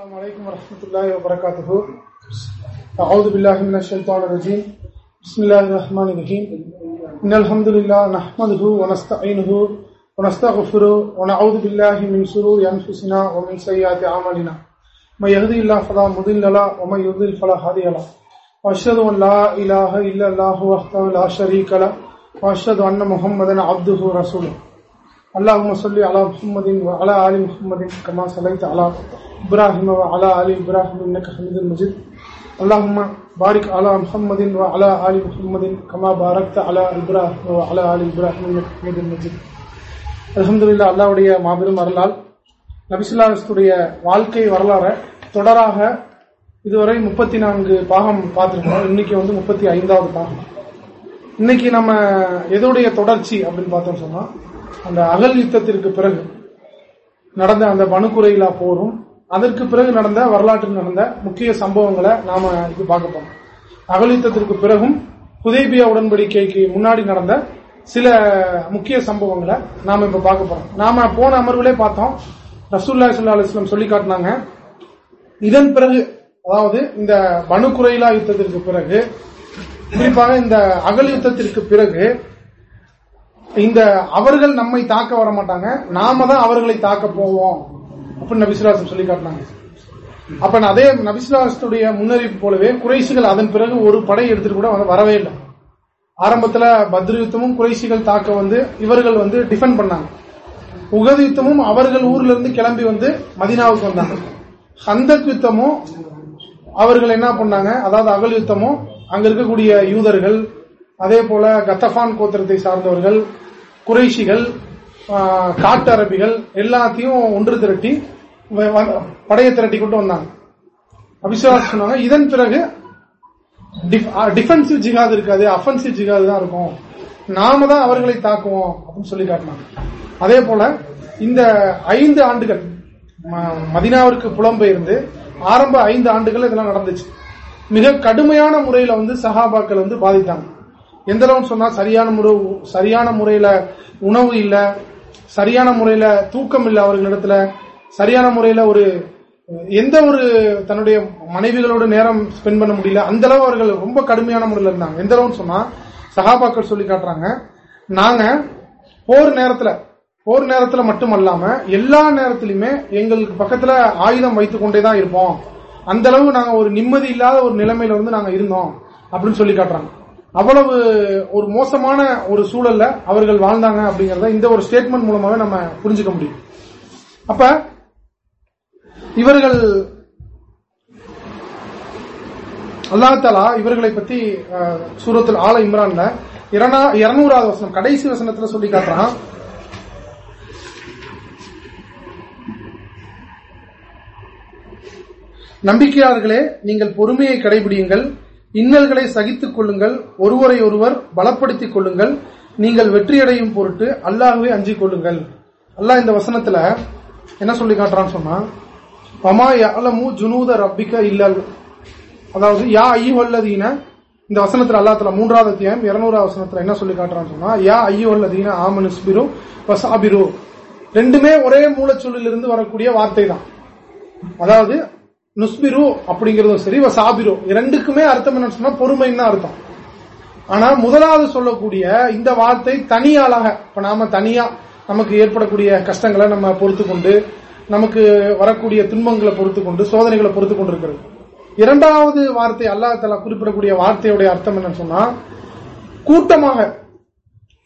السلام عليكم ورحمة الله وبركاته. أعوذ بالله من الشيطان الرجيم. بسم الله الرحمن الرحيم. إن الحمد لله نحمده ونستعينه ونستغفره ونعوذ بالله من شرور أنفسنا ومن سيئات أعمالنا. من يهدي الله فلا مضل له ومن يضلل فلا هادي له. وأشهد أن لا إله إلا الله وحده لا شريك له. وأشهد أن محمدا عبده ورسوله. اللهم صل على محمد وعلى ال محمد كما صليت على ابراهيم وعلى ال ابراهيم انك حميد مجيد اللهم بارك على محمد وعلى ال محمد كما باركت على ابراهيم وعلى ال ابراهيم انك حميد مجيد அல்ஹம்துலில்லாஹ் அல்லாஹ்வுடைய மாபெரும் அருளால் நபிசுல்லாஹுடைய வாழ்க்கை வரலாறு தொடராக இதுவரை முப்பத்தி நான்கு பாகம் பார்த்திருக்கோம் இன்னைக்கு வந்து முப்பத்தி ஐந்தாவது பாகம் இன்னைக்கு நம்ம எதோடைய தொடர்ச்சி அப்படின்னு பார்த்தோம் சொன்னா அந்த அகல் யுத்தத்திற்கு பிறகு நடந்த அந்த பனுக்குறையிலா போரும் அதற்கு பிறகு நடந்த வரலாற்றில் நடந்த முக்கிய சம்பவங்களை நாம இது பார்க்க போறோம். அகல் யுத்தத்திற்கு பிறகும் ஹுதைபியா உடன்படிக்கைக்கு முன்னாடி நடந்த சில முக்கிய சம்பவங்களை நாம இப்ப பார்க்க போறோம். நாம போன அமர்வுலே பார்த்தோம். ரசூல்லா சல்லா அலுவலம் சொல்லி காட்டினாங்க. இதன் பிறகு அதாவது இந்த பனுக்குறையிலா யுத்தத்திற்கு பிறகு குறிப்பாக இந்த அகல் யுத்தத்திற்கு பிறகு இந்த அவர்கள் நம்மை தாக்க வர மாட்டாங்க நாம தான் அவர்களை தாக்க போவோம். அப்படின்னு நபிசுலாசம் சொல்லி காட்டினாங்க. அப்ப அதே நபிசுலாசத்துடைய முன்னறிவிப்பு போலவே குறைசிகள் அதன் பிறகு ஒரு படை எடுத்துட்டு கூட வந்து வரவே இல்லை. ஆரம்பத்துல பத்ரு யுத்தமும் குறைசிகள் தாக்க வந்து இவர்கள் வந்து டிஃபெண்ட் பண்ணாங்க. உகது யுத்தமும் அவர்கள் ஊர்ல இருந்து கிளம்பி வந்து மதினாவுக்கு வந்தாங்க. ஹந்தக் யுத்தமும் அவர்கள் என்ன பண்ணாங்க? அதாவது அகல் யுத்தமும் அங்க இருக்கக்கூடிய யூதர்கள் அதே போல கத்தபான் கோத்திரத்தை சார்ந்தவர்கள் குறைஷிகள் காட்டு அரபிகள் எல்லாத்தையும் ஒன்று திரட்டி படையை திரட்டி கொண்டு வந்தாங்க. அபிசுவாஸ் சொன்னாங்க. இதன் பிறகு டிஃபென்சிவ் ஜிகாது இருக்காது அஃபென்சிவ் ஜிகாது தான் இருக்கும். நாம தான் அவர்களை தாக்குவோம் அப்படின்னு சொல்லி காட்டினாங்க. அதே போல இந்த ஐந்து ஆண்டுகள் மதினாவிற்கு புலம்பெயர்ந்து ஆரம்ப ஐந்து ஆண்டுகள் இதெல்லாம் நடந்துச்சு. மிக கடுமையான முறையில வந்து சஹாபாக்கள் வந்து பாதித்தாங்க. எந்த அளவுன்னு சொன்னா சரியான முறை சரியான முறையில உணவு இல்ல சரியான முறையில தூக்கம் இல்ல அவர்களிடத்துல சரியான முறையில ஒரு எந்த ஒரு தன்னுடைய மனைவிகளோட நேரம் ஸ்பெண்ட் பண்ண முடியல அந்த அளவு அவர்கள் ரொம்ப கடுமையான முறையில் இருந்தாங்க. எந்த அளவுன்னு சொன்னா சகாபாக்கள் சொல்லி காட்டுறாங்க. நாங்க போர் நேரத்துல போர் நேரத்துல மட்டும் அல்லாம எல்லா நேரத்திலுமே எங்களுக்கு பக்கத்துல ஆயுதம் வைத்துக்கொண்டே தான் இருப்போம். அந்த அளவு நாங்க ஒரு நிம்மதி இல்லாத ஒரு நிலைமையில வந்து நாங்க இருந்தோம் அப்படின்னு சொல்லி காட்டுறாங்க. அவ்வளவு ஒரு மோசமான ஒரு சூழல்ல அவர்கள் வாழ்ந்தாங்க அப்படிங்கறத இந்த ஒரு ஸ்டேட்மெண்ட் மூலமாவே நம்ம புரிஞ்சுக்க முடியும். அப்ப இவர்கள் அல்லாஹாலா இவர்களை பத்தி சூரத்தில் ஆல இம்ரான்ல இருநூறாவது வசனம் கடைசி வசனத்துல சொல்லி காட்டுறான். நம்பிக்கையாளர்களே நீங்கள் பொறுமையை கடைபிடியுங்கள். இன்னல்களை சகித்துக் கொள்ளுங்கள். ஒருவரை ஒருவர் பலப்படுத்திக் கொள்ளுங்கள். நீங்கள் வெற்றியடையும் பொருட்டு அல்லாஹுவே அஞ்சிக் கொள்ளுங்கள். அல்லாஹ் இந்த வசனத்துல என்ன சொல்லி காட்டுறான்னு சொன்னா பமா யாலமு ஜுனூத ரப்பிக்க இல்லல். அதாவது யா ஐயுவல்லதீன இந்த வசனத்துல அல்லாத்துல மூன்றாவது அத்தியாயம் இருநூறாவது வசனத்துல என்ன சொல்லி காட்டுறான்னு சொன்னா யா ஐயுவல்லதீன ஆமனுஸ்பிரு வசாபிரு ரெண்டுமே ஒரே மூலச்சொல்லிலிருந்து வரக்கூடிய வார்த்தை தான் அதாவது நுஸ்பிரு அப்படிங்கறதும் சரி சாபிரு இரண்டுக்குமே அர்த்தம் என்ன சொன்னா பொறுமைன்னு தான் அர்த்தம். ஆனா முதலாவது சொல்லக்கூடிய இந்த வார்த்தை தனியாளாக இப்ப நாம தனியா நமக்கு ஏற்படக்கூடிய கஷ்டங்களை நம்ம பொறுத்து கொண்டு நமக்கு வரக்கூடிய துன்பங்களை பொறுத்து கொண்டு சோதனைகளை பொறுத்து கொண்டு இருக்கிறது இரண்டாவது வார்த்தை அல்லாஹால குறிப்பிடக்கூடிய வார்த்தையுடைய அர்த்தம் என்னன்னு சொன்னா கூட்டமாக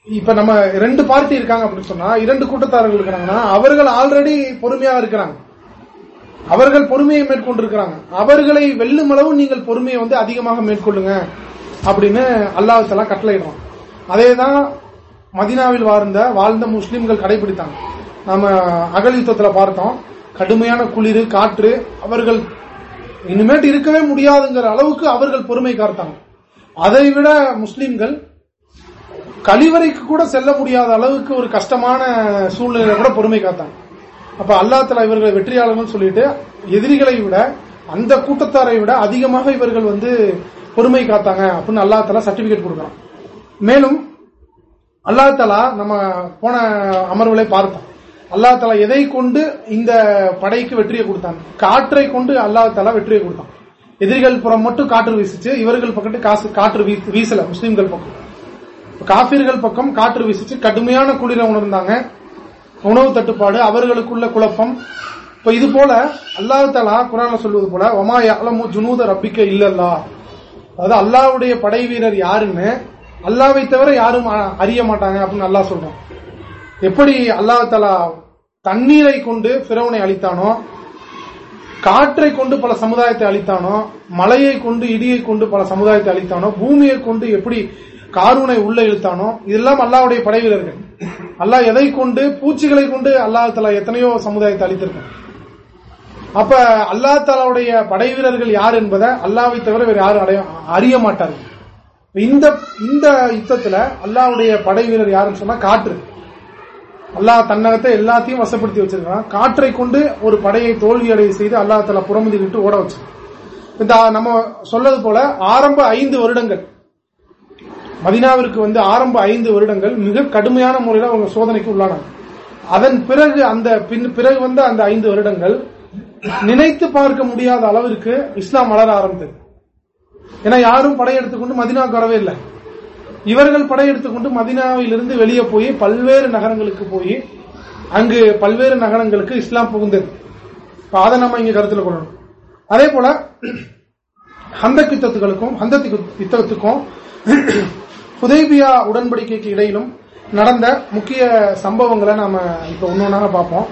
இப்ப நம்ம ரெண்டு பார்ட்டி இருக்காங்க அப்படின்னு சொன்னா இரண்டு கூட்டத்தாரர்கள் இருக்கிறாங்கன்னா அவர்கள் ஆல்ரெடி பொறுமையாக இருக்கிறாங்க. அவர்கள் பொறுமையை மேற்கொண்டிருக்கிறாங்க. அவர்களை வெல்லும் அளவு நீங்கள் பொறுமையை வந்து அதிகமாக மேற்கொள்ளுங்க அப்படின்னு அல்லாஹெல்லாம் கட்டளையிடுறோம் அதேதான் மதினாவில் வாழ்ந்த வாழ்ந்த முஸ்லிம்கள் கடைபிடித்தாங்க. நம்ம அகல் யுத்தத்துல பார்த்தோம் கடுமையான குளிர் காற்று அவர்கள் இனிமேட்டு இருக்கவே முடியாதுங்கிற அளவுக்கு அவர்கள் பொறுமை காத்தாங்க அதை விட முஸ்லிம்கள் கழிவறைக்கு கூட செல்ல முடியாத அளவுக்கு ஒரு கஷ்டமான சூழ்நிலையில கூட பொறுமை காத்தாங்க அப்ப அல்லாத்தலா இவர்களை வெற்றியாளர்கள் சொல்லிட்டு எதிரிகளை விட அந்த கூட்டத்தாரை விட அதிகமாக இவர்கள் வந்து பொறுமை காத்தாங்க அப்படின்னு அல்லாத்தலா சர்டிபிகேட் கொடுக்குறான். மேலும் அல்லாத்தலா நம்ம போன அமர்வுகளை பார்த்தோம். அல்லாஹ் தலா எதை கொண்டு இந்த படைக்கு வெற்றியை கொடுத்தான்? காற்றை கொண்டு அல்லாஹ் தலா வெற்றியை கொடுத்தான். எதிரிகள் புறம் மட்டும் காற்று வீசிச்சு இவர்கள் பக்கத்து காசு காற்று வீசல முஸ்லீம்கள் பக்கம். காபிர்கள் பக்கம் காற்று வீசிச்சு கடுமையான குளிர உணர்ந்தாங்க. உணவு தட்டுப்பாடு அவர்களுக்குள்ள குழப்பம். இப்ப இது போல அல்லாஹ் தலா குரான சொல்வது போல ஒமா அலமு ஜுனூத ரப்பிக்க இல்லல்லா. அதாவது அல்லாவுடைய படை வீரர் யாருன்னு அல்லாவை தவிர யாரும் அறிய மாட்டாங்க அப்படின்னு அல்லாஹ் சொல்றான். எப்படி அல்லாஹ் தலா தண்ணீரை கொண்டு பிறவனை அளித்தானோ காற்றை கொண்டு பல சமுதாயத்தை அளித்தானோ மலையை கொண்டு இடியை கொண்டு பல சமுதாயத்தை அளித்தானோ பூமியை கொண்டு எப்படி காரூனை உள்ள இழுத்தானோ இதெல்லாம் அல்லாவுடைய படை வீரர்கள். அல்லாஹ் எதை கொண்டு பூச்சிகளை கொண்டு அல்லாஹ் தலா எத்தனையோ சமுதாயத்தை அளித்திருக்கான் அப்ப அல்லா தாலாவுடைய படை வீரர்கள் யார் என்பதை அல்லாவை தவிர வேறு யாரும் அறிய மாட்டார்கள். இந்த இந்த யுத்தத்துல அல்லாவுடைய படை வீரர் யாருன்னு சொன்னா காற்று. அல்லாஹ் தன்னகத்தை எல்லாத்தையும் வசப்படுத்தி வச்சிருக்கான் காற்றை கொண்டு ஒரு படையை தோல்வியடைய செய்து அல்லா தலா புறமுதிட்டு ஓட வச்சு இந்த நம்ம சொல்லது போல ஆரம்ப ஐந்து வருடங்கள். மதினாவிற்கு வந்து ஆரம்ப ஐந்து வருடங்கள் மிக கடுமையான முறையில் அவங்க சோதனைக்கு உள்ளானாங்க. அதன் பிறகு அந்த பிறகு வந்த அந்த ஐந்து வருடங்கள் நினைத்து பார்க்க முடியாத அளவிற்கு இஸ்லாம் வளர ஆரம்பித்தது. ஏன்னா யாரும் படையெடுத்துக்கொண்டு மதினாவுக்கு வரவே இல்லை. இவர்கள் படையெடுத்துக்கொண்டு மதினாவிலிருந்து வெளியே போய் பல்வேறு நகரங்களுக்கு போய் அங்கு பல்வேறு நகரங்களுக்கு இஸ்லாம் புகுந்தது. அதை நம்ம இங்க கருத்தில் கொள்ளணும். அதே போல ஹந்த யுத்தத்துகளுக்கும் ஹந்த யுத்தத்துக்கும் புதைபியா உடன்படிக்கைக்கு இடையிலும் நடந்த முக்கிய சம்பவங்களை நாம இப்ப ஒன்னொன்னா பார்ப்போம்.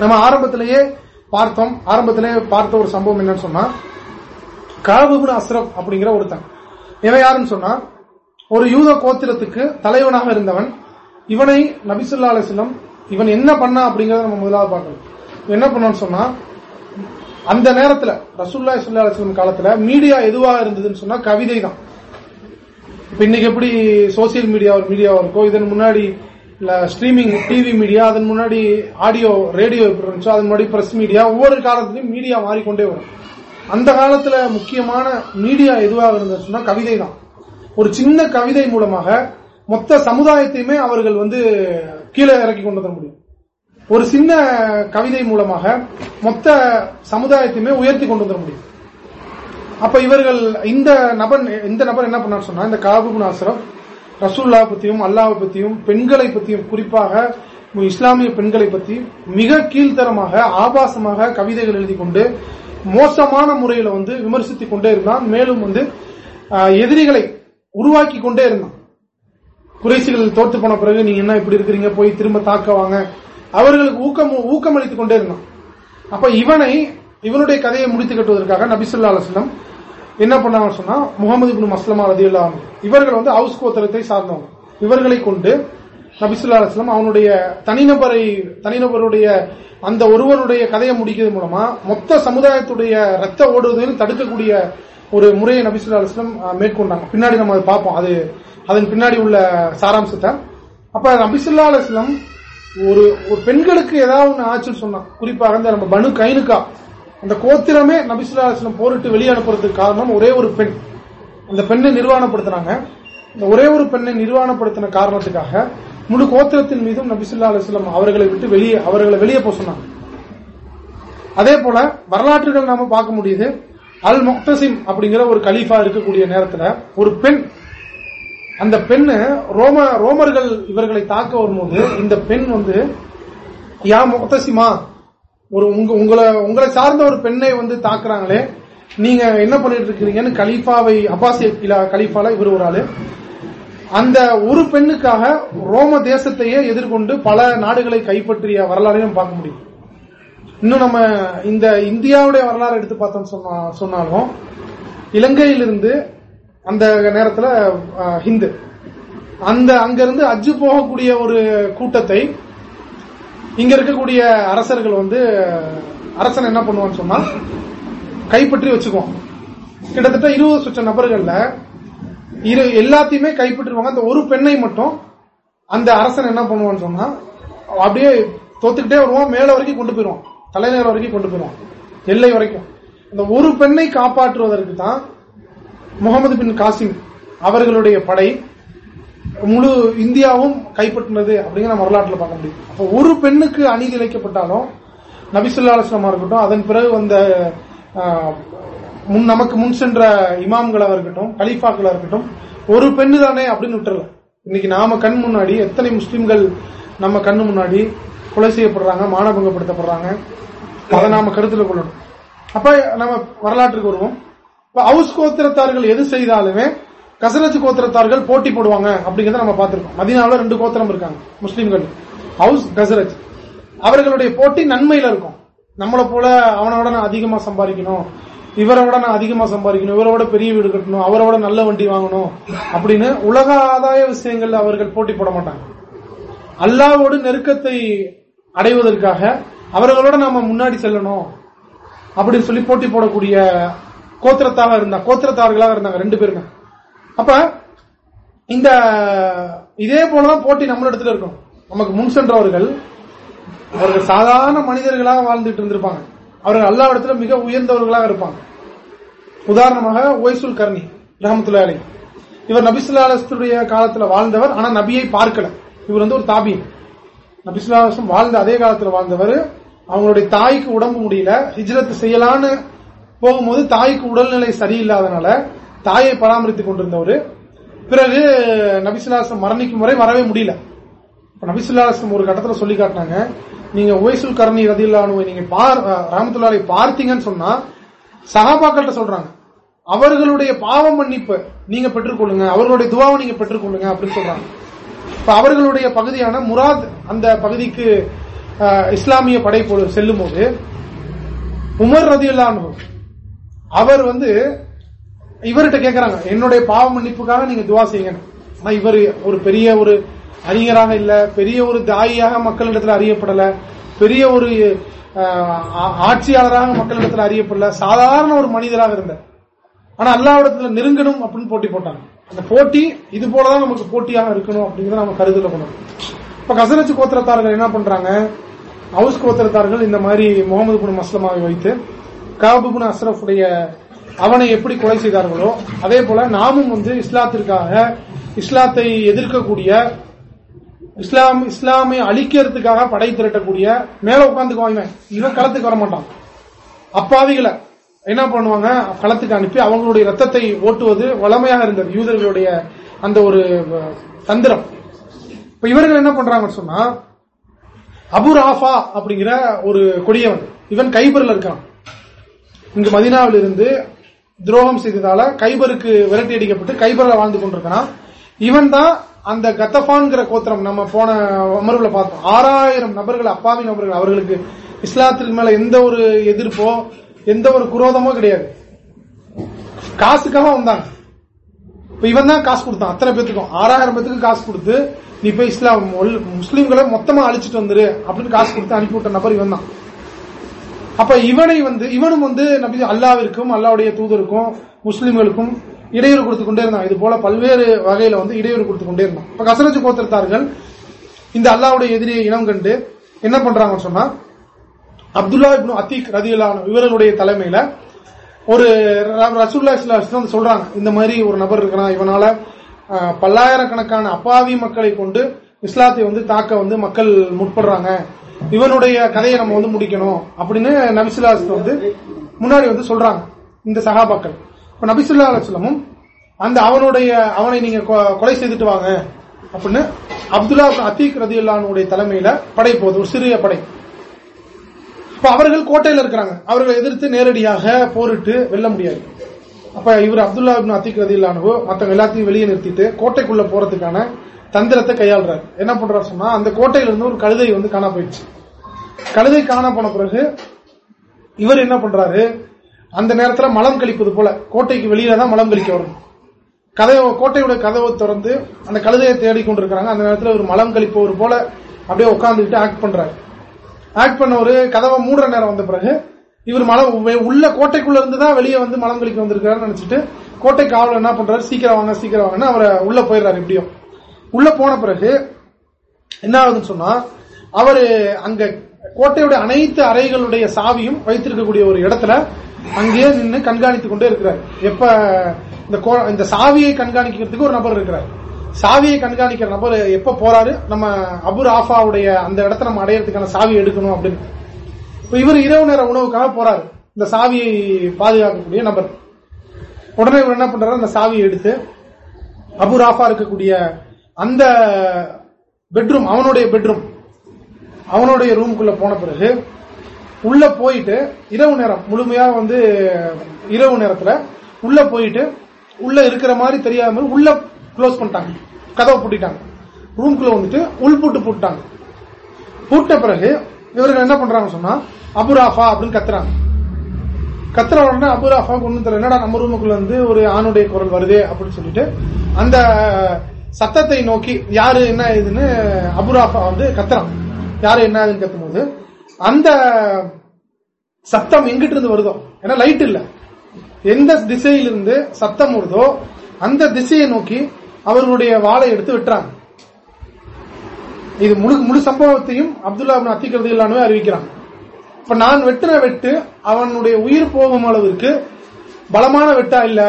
நம்ம ஆரம்பத்திலேயே பார்த்தோம். ஆரம்பத்திலே பார்த்த ஒரு சம்பவம் என்னன்னு சொன்னா காபுபின் அஸ்ரப் அப்படிங்கிற ஒருத்தன். இவன் யாருன்னு சொன்னா ஒரு யூத கோத்திரத்துக்கு தலைவனாக இருந்தவன் இவனை நபிசுல்லா அலிஸ்லம் இவன் என்ன பண்ணா அப்படிங்கறத நம்ம முதலாவது பார்க்கணும். என்ன பண்ணான்னு சொன்னா அந்த நேரத்துல ரசூல்லா சுல்லா அலிஸ்லம் காலத்துல மீடியா எதுவாக இருந்ததுன்னு சொன்னா கவிதை தான் இப்ப இன்னைக்கு எப்படி சோசியல் மீடியா ஒரு மீடியாவா இருக்கோ இதன் முன்னாடி ஸ்ட்ரீமிங் டிவி மீடியா அதன் முன்னாடி ஆடியோ ரேடியோ எப்படி இருந்துச்சோ அதன் முன்னாடி பிரஸ் மீடியா ஒவ்வொரு காலத்திலையும் மீடியா மாறிக்கொண்டே வரும். அந்த காலத்துல முக்கியமான மீடியா எதுவாக இருந்துச்சுன்னா கவிதை தான். ஒரு சின்ன கவிதை மூலமாக மொத்த சமுதாயத்தையுமே அவர்கள் வந்து கீழே இறக்கி கொண்டு வர முடியும். ஒரு சின்ன கவிதை மூலமாக மொத்த சமுதாயத்தையுமே உயர்த்தி கொண்டு வர முடியும். அப்ப இவர்கள் இந்த நபர் இந்த நபர் என்ன பண்ணார் சொன்னா இந்த காபு நாசரம் ரசூல்லா பத்தியும் அல்லாவை பத்தியும் பெண்களை பத்தியும் குறிப்பாக இஸ்லாமிய பெண்களை பத்தி மிக கீழ்த்தரமாக ஆபாசமாக கவிதைகள் எழுதி கொண்டு மோசமான முறையில வந்து விமர்சித்துக் கொண்டே இருந்தான். மேலும் வந்து எதிரிகளை உருவாக்கி கொண்டே இருந்தான். குறைசிகள் தோற்று போன பிறகு நீங்க என்ன இப்படி இருக்கிறீங்க? போய் திரும்ப தாக்கவாங்க அவர்களுக்கு ஊக்கம் ஊக்கமளித்துக் கொண்டே இருந்தான். அப்ப இவனை இவனுடைய கதையை முடித்து கட்டுவதற்காக நபிசுல்லா அலுவலம் என்ன பண்ணாங்க சொன்னா முகமது இப்னு மஸ்லமா ரதியுல்லா இவர்கள் வந்து ஹவுஸ் கோத்தரத்தை சார்ந்தவங்க. இவர்களை கொண்டு நபிசுல்லா அலுவலம் அவனுடைய தனிநபரை தனிநபருடைய அந்த ஒருவருடைய கதையை முடிக்கிறது மூலமா மொத்த சமுதாயத்துடைய ரத்த ஓடுவதையும் தடுக்கக்கூடிய ஒரு முறையை நபிசுல்லா அலுவலம் மேற்கொண்டாங்க. பின்னாடி நம்ம அதை பார்ப்போம். அது அதன் பின்னாடி உள்ள சாராம்சத்தை. அப்ப நபிசுல்லா அலுவலம் ஒரு ஒரு பெண்களுக்கு ஏதாவது ஒன்று ஆச்சுன்னு சொன்னான். குறிப்பாக இந்த நம்ம பனு கைனுக்கா அந்த கோத்திரமே நபிசுல்லாஸ்லம் போரிட்டு வெளியே அனுப்புறதுக்கு காரணம் ஒரே ஒரு பெண். அந்த பெண்ணை நிர்வாணப்படுத்தினாங்க இந்த ஒரே ஒரு பெண்ணை நிர்வாணப்படுத்தின காரணத்துக்காக முழு கோத்திரத்தின் மீதும் நபிசுல்லா அலுவலம் அவர்களை விட்டு வெளியே அவர்களை வெளியே போக சொன்னாங்க. அதே போல வரலாற்றுகள் நாம பார்க்க முடியுது. அல் முக்தசிம் அப்படிங்கிற ஒரு கலீஃபா இருக்கக்கூடிய நேரத்தில் ஒரு பெண் அந்த பெண்ணு ரோம ரோமர்கள் இவர்களை தாக்க வரும்போது இந்த பெண் வந்து யா முக்தசிமா ஒரு உங்க உங்களை உங்களை சார்ந்த ஒரு பெண்ணை வந்து தாக்குறாங்களே நீங்க என்ன பண்ணிட்டு இருக்கிறீங்கன்னு கலீஃபாவை அப்பாஸ் கலீஃபால இவர் ஒரு ஆளு. அந்த ஒரு பெண்ணுக்காக ரோம தேசத்தையே எதிர்கொண்டு பல நாடுகளை கைப்பற்றிய வரலாறையும் பார்க்க முடியும். இன்னும் நம்ம இந்த இந்தியாவுடைய வரலாறு எடுத்து பார்த்தோம் சொன்னாலும் இலங்கையிலிருந்து அந்த நேரத்தில் ஹிந்து. அந்த அங்கிருந்து அஜு போகக்கூடிய ஒரு கூட்டத்தை இங்க இருக்கக்கூடிய அரசர்கள் வந்து அரசன் என்ன பண்ணுவான்னு சொன்னா கைப்பற்றி வச்சுக்குவோம் கிட்டத்தட்ட இருபது சுற்ற நபர்கள்ல இரு எல்லாத்தையுமே கைப்பற்றிடுவாங்க அந்த ஒரு பெண்ணை மட்டும் அந்த அரசன் என்ன பண்ணுவான்னு சொன்னா அப்படியே தோத்துக்கிட்டே வருவான். மேல வரைக்கும் கொண்டு போயிருவான் தலைநகர் வரைக்கும் கொண்டு போயிருவான் எல்லை வரைக்கும். இந்த ஒரு பெண்ணை காப்பாற்றுவதற்கு தான் முகமது பின் காசிம் அவர்களுடைய படை முழு இந்தியாவும் கைப்பற்றினது அப்படிங்கிற வரலாற்றில் பார்க்க முடியும். அப்போ ஒரு பெண்ணுக்கு அநீதி இழைக்கப்பட்டாலும் நபிசுல்லா அலுவலமா இருக்கட்டும் அதன் பிறகு வந்த முன் நமக்கு முன் சென்ற இமாம்களாக இருக்கட்டும் கலீஃபாக்களாக இருக்கட்டும் ஒரு பெண்ணு தானே அப்படின்னு விட்டுறல இன்னைக்கு நாம கண் முன்னாடி எத்தனை முஸ்லிம்கள் நம்ம கண்ணு முன்னாடி கொலை செய்யப்படுறாங்க மானபங்கப்படுத்தப்படுறாங்க அதை நாம கருத்தில் கொள்ளணும். அப்ப நம்ம வரலாற்றுக்கு வருவோம். ஹவுஸ் கோத்திரத்தார்கள் எது செய்தாலுமே கசரஜ் கோத்திரத்தார்கள் போட்டி போடுவாங்க அப்படிங்கறத நம்ம பார்த்திருக்கோம். மதினாவில் ரெண்டு கோத்திரம் இருக்காங்க முஸ்லீம்கள். ஹவுஸ் கசரத். அவர்களுடைய போட்டி நன்மையில இருக்கும். நம்மளை போல அவனோட நான் அதிகமா சம்பாதிக்கணும் இவரோட நான் அதிகமா சம்பாதிக்கணும் இவரோட பெரிய வீடு கட்டணும் அவரோட நல்ல வண்டி வாங்கணும் அப்படின்னு உலக ஆதாய விஷயங்கள்ல அவர்கள் போட்டி போட மாட்டாங்க. அல்லாவோடு நெருக்கத்தை அடைவதற்காக அவர்களோட நாம முன்னாடி செல்லணும் அப்படின்னு சொல்லி போட்டி போடக்கூடிய கோத்திரத்தாக இருந்தா கோத்திரத்தார்களாக இருந்தாங்க ரெண்டு பேருமே அப்ப இந்த இதே போலதான் போட்டி நம்மளிடத்துல இருக்கும். நமக்கு முன் சென்றவர்கள் அவர்கள் சாதாரண மனிதர்களாக வாழ்ந்துட்டு இருந்திருப்பாங்க. அவர்கள் எல்லா இடத்துல மிக உயர்ந்தவர்களாக இருப்பாங்க. உதாரணமாக ஒய்சுல் கர்ணி ரஹமத்துல்லா அலி இவர் நபிசுல்லாஸ்துடைய காலத்துல வாழ்ந்தவர் ஆனா நபியை பார்க்கல. இவர் வந்து ஒரு தாபியன் நபிசுல்லாசம் வாழ்ந்த அதே காலத்துல வாழ்ந்தவர். அவங்களுடைய தாய்க்கு உடம்பு முடியல. ஹிஜ்ரத் செய்யலான்னு போகும்போது தாய்க்கு உடல்நிலை சரியில்லாதனால தாயை பராமரித்துக் கொண்டிருந்தவர். பிறகு நபிசுல்லாசம் மரணிக்கும் வரை வரவே முடியல. இப்ப நபிசுல்லாசம் ஒரு கட்டத்தில் சொல்லி காட்டினாங்க நீங்க ஒய்சுல் கர்ணி ரதில்லானுவை நீங்க பார் ராமத்துல்லாவை பார்த்தீங்கன்னு சொன்னா சகாபாக்கள்கிட்ட சொல்றாங்க. அவர்களுடைய பாவம் மன்னிப்பு நீங்க பெற்றுக்கொள்ளுங்க அவர்களுடைய துவாவை நீங்க பெற்றுக்கொள்ளுங்க அப்படின்னு சொல்றாங்க. இப்ப அவர்களுடைய பகுதியான முராத் அந்த பகுதிக்கு இஸ்லாமிய படை செல்லும் போது உமர் ரதியுல்லானு அவர் வந்து இவர்கிட்ட கேக்குறாங்க என்னுடைய பாவ மன்னிப்புக்காக நீங்க துவா செய்யுங்க ஆனா இவர் ஒரு பெரிய ஒரு அறிஞராக இல்ல பெரிய ஒரு தாயியாக மக்களிடத்தில் அறியப்படல பெரிய ஒரு ஆ- ஆட்சியாளராக மக்களிடத்தில் அறியப்படல சாதாரண ஒரு மனிதராக இருந்தார். ஆனா அல்லாவிடத்துல நெருங்கணும் அப்படின்னு போட்டி போட்டாங்க. அந்த போட்டி இது போலதான் நமக்கு போட்டியாக இருக்கணும் அப்படிங்கறத நம்ம கருத்துல பண்ணணும் இப்ப கசரச்சு கோத்திரத்தார்கள் என்ன பண்றாங்க? ஹவுஸ் கோத்திரத்தார்கள் இந்த மாதிரி முகமது குன் மஸ்லமாவை வைத்து காபுபுன் அஸ்ரஃபுடைய அவனை எப்படி கொலை செய்தார்களோ அதே போல நாமும் வந்து இஸ்லாத்திற்காக இஸ்லாத்தை எதிர்க்கக்கூடிய இஸ்லாம் இஸ்லாமை அழிக்கிறதுக்காக படை திரட்டக்கூடிய மேல உட்காந்துக்குவாங்க இவன். களத்துக்கு வர மாட்டான் அப்பாவிகளை என்ன பண்ணுவாங்க? களத்துக்கு அனுப்பி அவங்களுடைய ரத்தத்தை ஓட்டுவது வளமையாக இருந்தது. யூதர்களுடைய அந்த ஒரு தந்திரம். இப்ப இவர்கள் என்ன பண்றாங்கன்னு சொன்னா அபு ராஃபா அப்படிங்கிற ஒரு கொடியவன் இவன் கைபரில் இருக்கான். இங்கு மதினாவில் இருந்து துரோகம் செய்ததால கைபருக்கு விரட்டி அடிக்கப்பட்டு கைபரில் வாழ்ந்து கொண்டிருக்கான் இவன் தான் அந்த கத்தபான்கிற கோத்திரம் நம்ம போன அமர்வுல பார்த்தோம். ஆறாயிரம் நபர்கள் அப்பாவி நபர்கள் அவர்களுக்கு இஸ்லாத்தின் மேல எந்த ஒரு எதிர்ப்போ எந்த ஒரு குரோதமோ கிடையாது. காசுக்காக வந்தாங்க இப்ப இவன் தான் காசு கொடுத்தான். அத்தனை பேத்துக்கும். ஆறாயிரம் பேத்துக்கு காசு கொடுத்து நீ போய் இஸ்லாம் முஸ்லீம்களை மொத்தமா அழிச்சிட்டு வந்துரு அப்படின்னு காசு கொடுத்து அனுப்பிவிட்ட நபர் இவன் தான் அப்ப இவனை வந்து இவனும் வந்து நபி அல்லாவிற்கும் அல்லாவுடைய தூதருக்கும் முஸ்லிம்களுக்கும் இடையூறு கொடுத்து கொண்டே இருந்தான். இது போல பல்வேறு வகையில வந்து இடையூறு கொடுத்து கொண்டே இருந்தான். இப்ப கசரஜ் கோத்திரத்தார்கள் இந்த அல்லாவுடைய எதிரியை இனம் கண்டு என்ன பண்றாங்கன்னு சொன்னா அப்துல்லா இப்னு அத்தீக் ரதியுல்லான இவர்களுடைய தலைமையில ஒரு ரசூல்லா இஸ்லாம் சொல்றாங்க. இந்த மாதிரி ஒரு நபர் இருக்கிறான். இவனால பல்லாயிரக்கணக்கான அப்பாவி மக்களை கொண்டு இஸ்லாத்தை வந்து தாக்க வந்து மக்கள் முற்படுறாங்க. இவனுடைய கதையை நம்ம வந்து முடிக்கணும் அப்படின்னு நபிசுல்லாஸ் வந்து முன்னாடி வந்து சொல்றாங்க இந்த சகாபாக்கள் இப்ப நபிசுல்லா அலுவலமும் அந்த அவனுடைய அவனை நீங்க கொ- கொலை செய்துட்டு வாங்க அப்படின்னு அப்துல்லா அத்தீக் ரதியுல்லானுடைய தலைமையில படை போகுது ஒரு சிறிய படை. இப்ப அவர்கள் கோட்டையில இருக்கிறாங்க. அவர்களை எதிர்த்து நேரடியாக போரிட்டு வெல்ல முடியாது. அப்ப இவர் அப்துல்லா அத்தீக் ரதியுல்லானு ரதில்லானு மத்தவங்க எல்லாத்தையும் வெளியே நிறுத்திட்டு கோட்டைக்குள்ள போறதுக்கான தந்திரத்தை கையாளுறாரு. என்ன பண்றாரு சொன்னா அந்த கோட்டையில இருந்து ஒரு கழுதை வந்து காணா போயிடுச்சு. கழுதை காணா போன பிறகு இவர் என்ன பண்றாரு? அந்த நேரத்துல மலம் கழிப்பது போல கோட்டைக்கு வெளியில தான் மலம் கழிக்க வரும். கதை கோட்டையோட கதவை திறந்து அந்த கழுதையை தேடிக்கொண்டிருக்கிறாங்க. அந்த நேரத்துல ஒரு மலம் கழிப்பவர் போல அப்படியே உட்காந்துக்கிட்டு ஆக்ட் பண்றாரு. ஆக்ட் பண்ண ஒரு கதவை மூடுற நேரம் வந்த பிறகு இவர் மலம் உள்ள கோட்டைக்குள்ள இருந்து தான் வெளியே வந்து மலம் கழிக்க வந்திருக்காருன்னு நினைச்சிட்டு கோட்டை காவலர் என்ன பண்றாரு? சீக்கிரம் வாங்க சீக்கிரம் வாங்கன்னு அவரை உள்ள போயிடுறாரு எப்படியும் உள்ள போன பிறகு என்ன ஆகுதுன்னு சொன்னா அவரு அங்க கோட்டையுடைய அனைத்து அறைகளுடைய சாவியும் வைத்திருக்கக்கூடிய ஒரு இடத்துல அங்கேயே நின்று கண்காணித்துக் கொண்டே இருக்கிறார். எப்ப இந்த கோ- இந்த சாவியை கண்காணிக்கிறதுக்கு ஒரு நபர் இருக்கிறார். சாவியை கண்காணிக்கிற நபர் எப்ப போறாரு? நம்ம அபுர் ஆஃபாவுடைய அந்த இடத்த நம்ம அடையறதுக்கான சாவி எடுக்கணும் அப்படின்னு. இப்ப இவர் இரவு நேர உணவுக்காக போறாரு. இந்த சாவியை பாதுகாக்கக்கூடிய நபர். உடனே இவர் என்ன பண்றாரு? அந்த சாவியை எடுத்து அபுர் ஆஃபா இருக்கக்கூடிய அந்த பெட்ரூம் அவனுடைய பெட்ரூம் அவனுடைய ரூமுக்குள்ள போன பிறகு உள்ள போயிட்டு இரவு நேரம் முழுமையா வந்து இரவு நேரத்துல உள்ள போயிட்டு உள்ள இருக்கிற மாதிரி தெரியாத மாதிரி உள்ள க்ளோஸ் பண்ணிட்டாங்க. கதவை பூட்டிட்டாங்க. ரூம்குள்ள வந்துட்டு உள் பூட்டு பூட்டாங்க பூட்ட பிறகு இவர்கள் என்ன பண்றாங்க சொன்னா அபுராஃபா அப்படின்னு கத்துறாங்க. கத்துற உடனே அபுராஃபா ஒண்ணு தெரியல. என்னடா நம்ம ரூமுக்குள்ள இருந்து ஒரு ஆணுடைய குரல் வருதே? அப்படின்னு சொல்லிட்டு அந்த சத்தத்தை நோக்கி யாரு என்ன இதுன்னு அபுராஃபா வந்து கத்துறான். யாரு என்ன ஆகுதுன்னு கத்தும்போது அந்த சத்தம் எங்கிட்டு இருந்து வருதோ ஏன்னா லைட் இல்ல. எந்த திசையிலிருந்து சத்தம் வருதோ அந்த திசையை நோக்கி அவர்களுடைய வாளை எடுத்து வெட்டுறாங்க. இது முழு முழு சம்பவத்தையும் அப்துல்லா அத்திக்கிறது இல்லாமே அறிவிக்கிறாங்க. இப்ப நான் வெட்டுற வெட்டு அவனுடைய உயிர் போகும் அளவிற்கு பலமான வெட்டா இல்ல.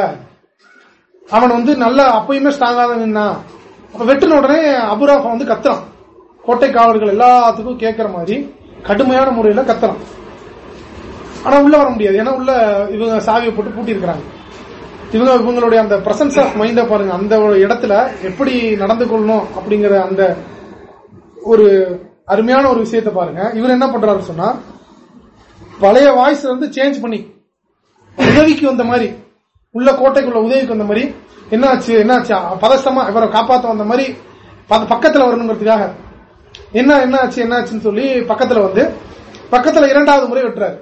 அவன் வந்து நல்ல அப்பயுமே ஸ்ட்ராங்கா தான். அப்ப வெட்டின உடனே அபுராஃபா வந்து கத்துறான். கோட்டை காவலர்கள் எல்லாத்துக்கும் கேட்கற மாதிரி கடுமையான முறையில கத்துறான். ஆனா உள்ள வர முடியாது. ஏன்னா உள்ள இவங்க சாவியை போட்டு பூட்டியிருக்கிறாங்க. இவங்க இவங்களுடைய அந்த பிரசன்ஸ் ஆஃப் மைண்ட பாருங்க. அந்த இடத்துல எப்படி நடந்து கொள்ளணும் அப்படிங்கிற அந்த ஒரு அருமையான ஒரு விஷயத்த பாருங்க. இவர் என்ன பண்றாரு சொன்னா பழைய வாய்ஸ் வந்து சேஞ்ச் பண்ணி உதவிக்கு வந்த மாதிரி உள்ள கோட்டைக்குள்ள உதவிக்கு வந்த மாதிரி என்னாச்சு என்னாச்சு? பதசமா இவரை காப்பாத்த வந்த மாதிரி பக்கத்துல வரணுங்கிறதுக்காக. என்ன என்னாச்சு என்னாச்சுன்னு சொல்லி பக்கத்துல வந்து பக்கத்துல இரண்டாவது முறை வெட்டுறாரு.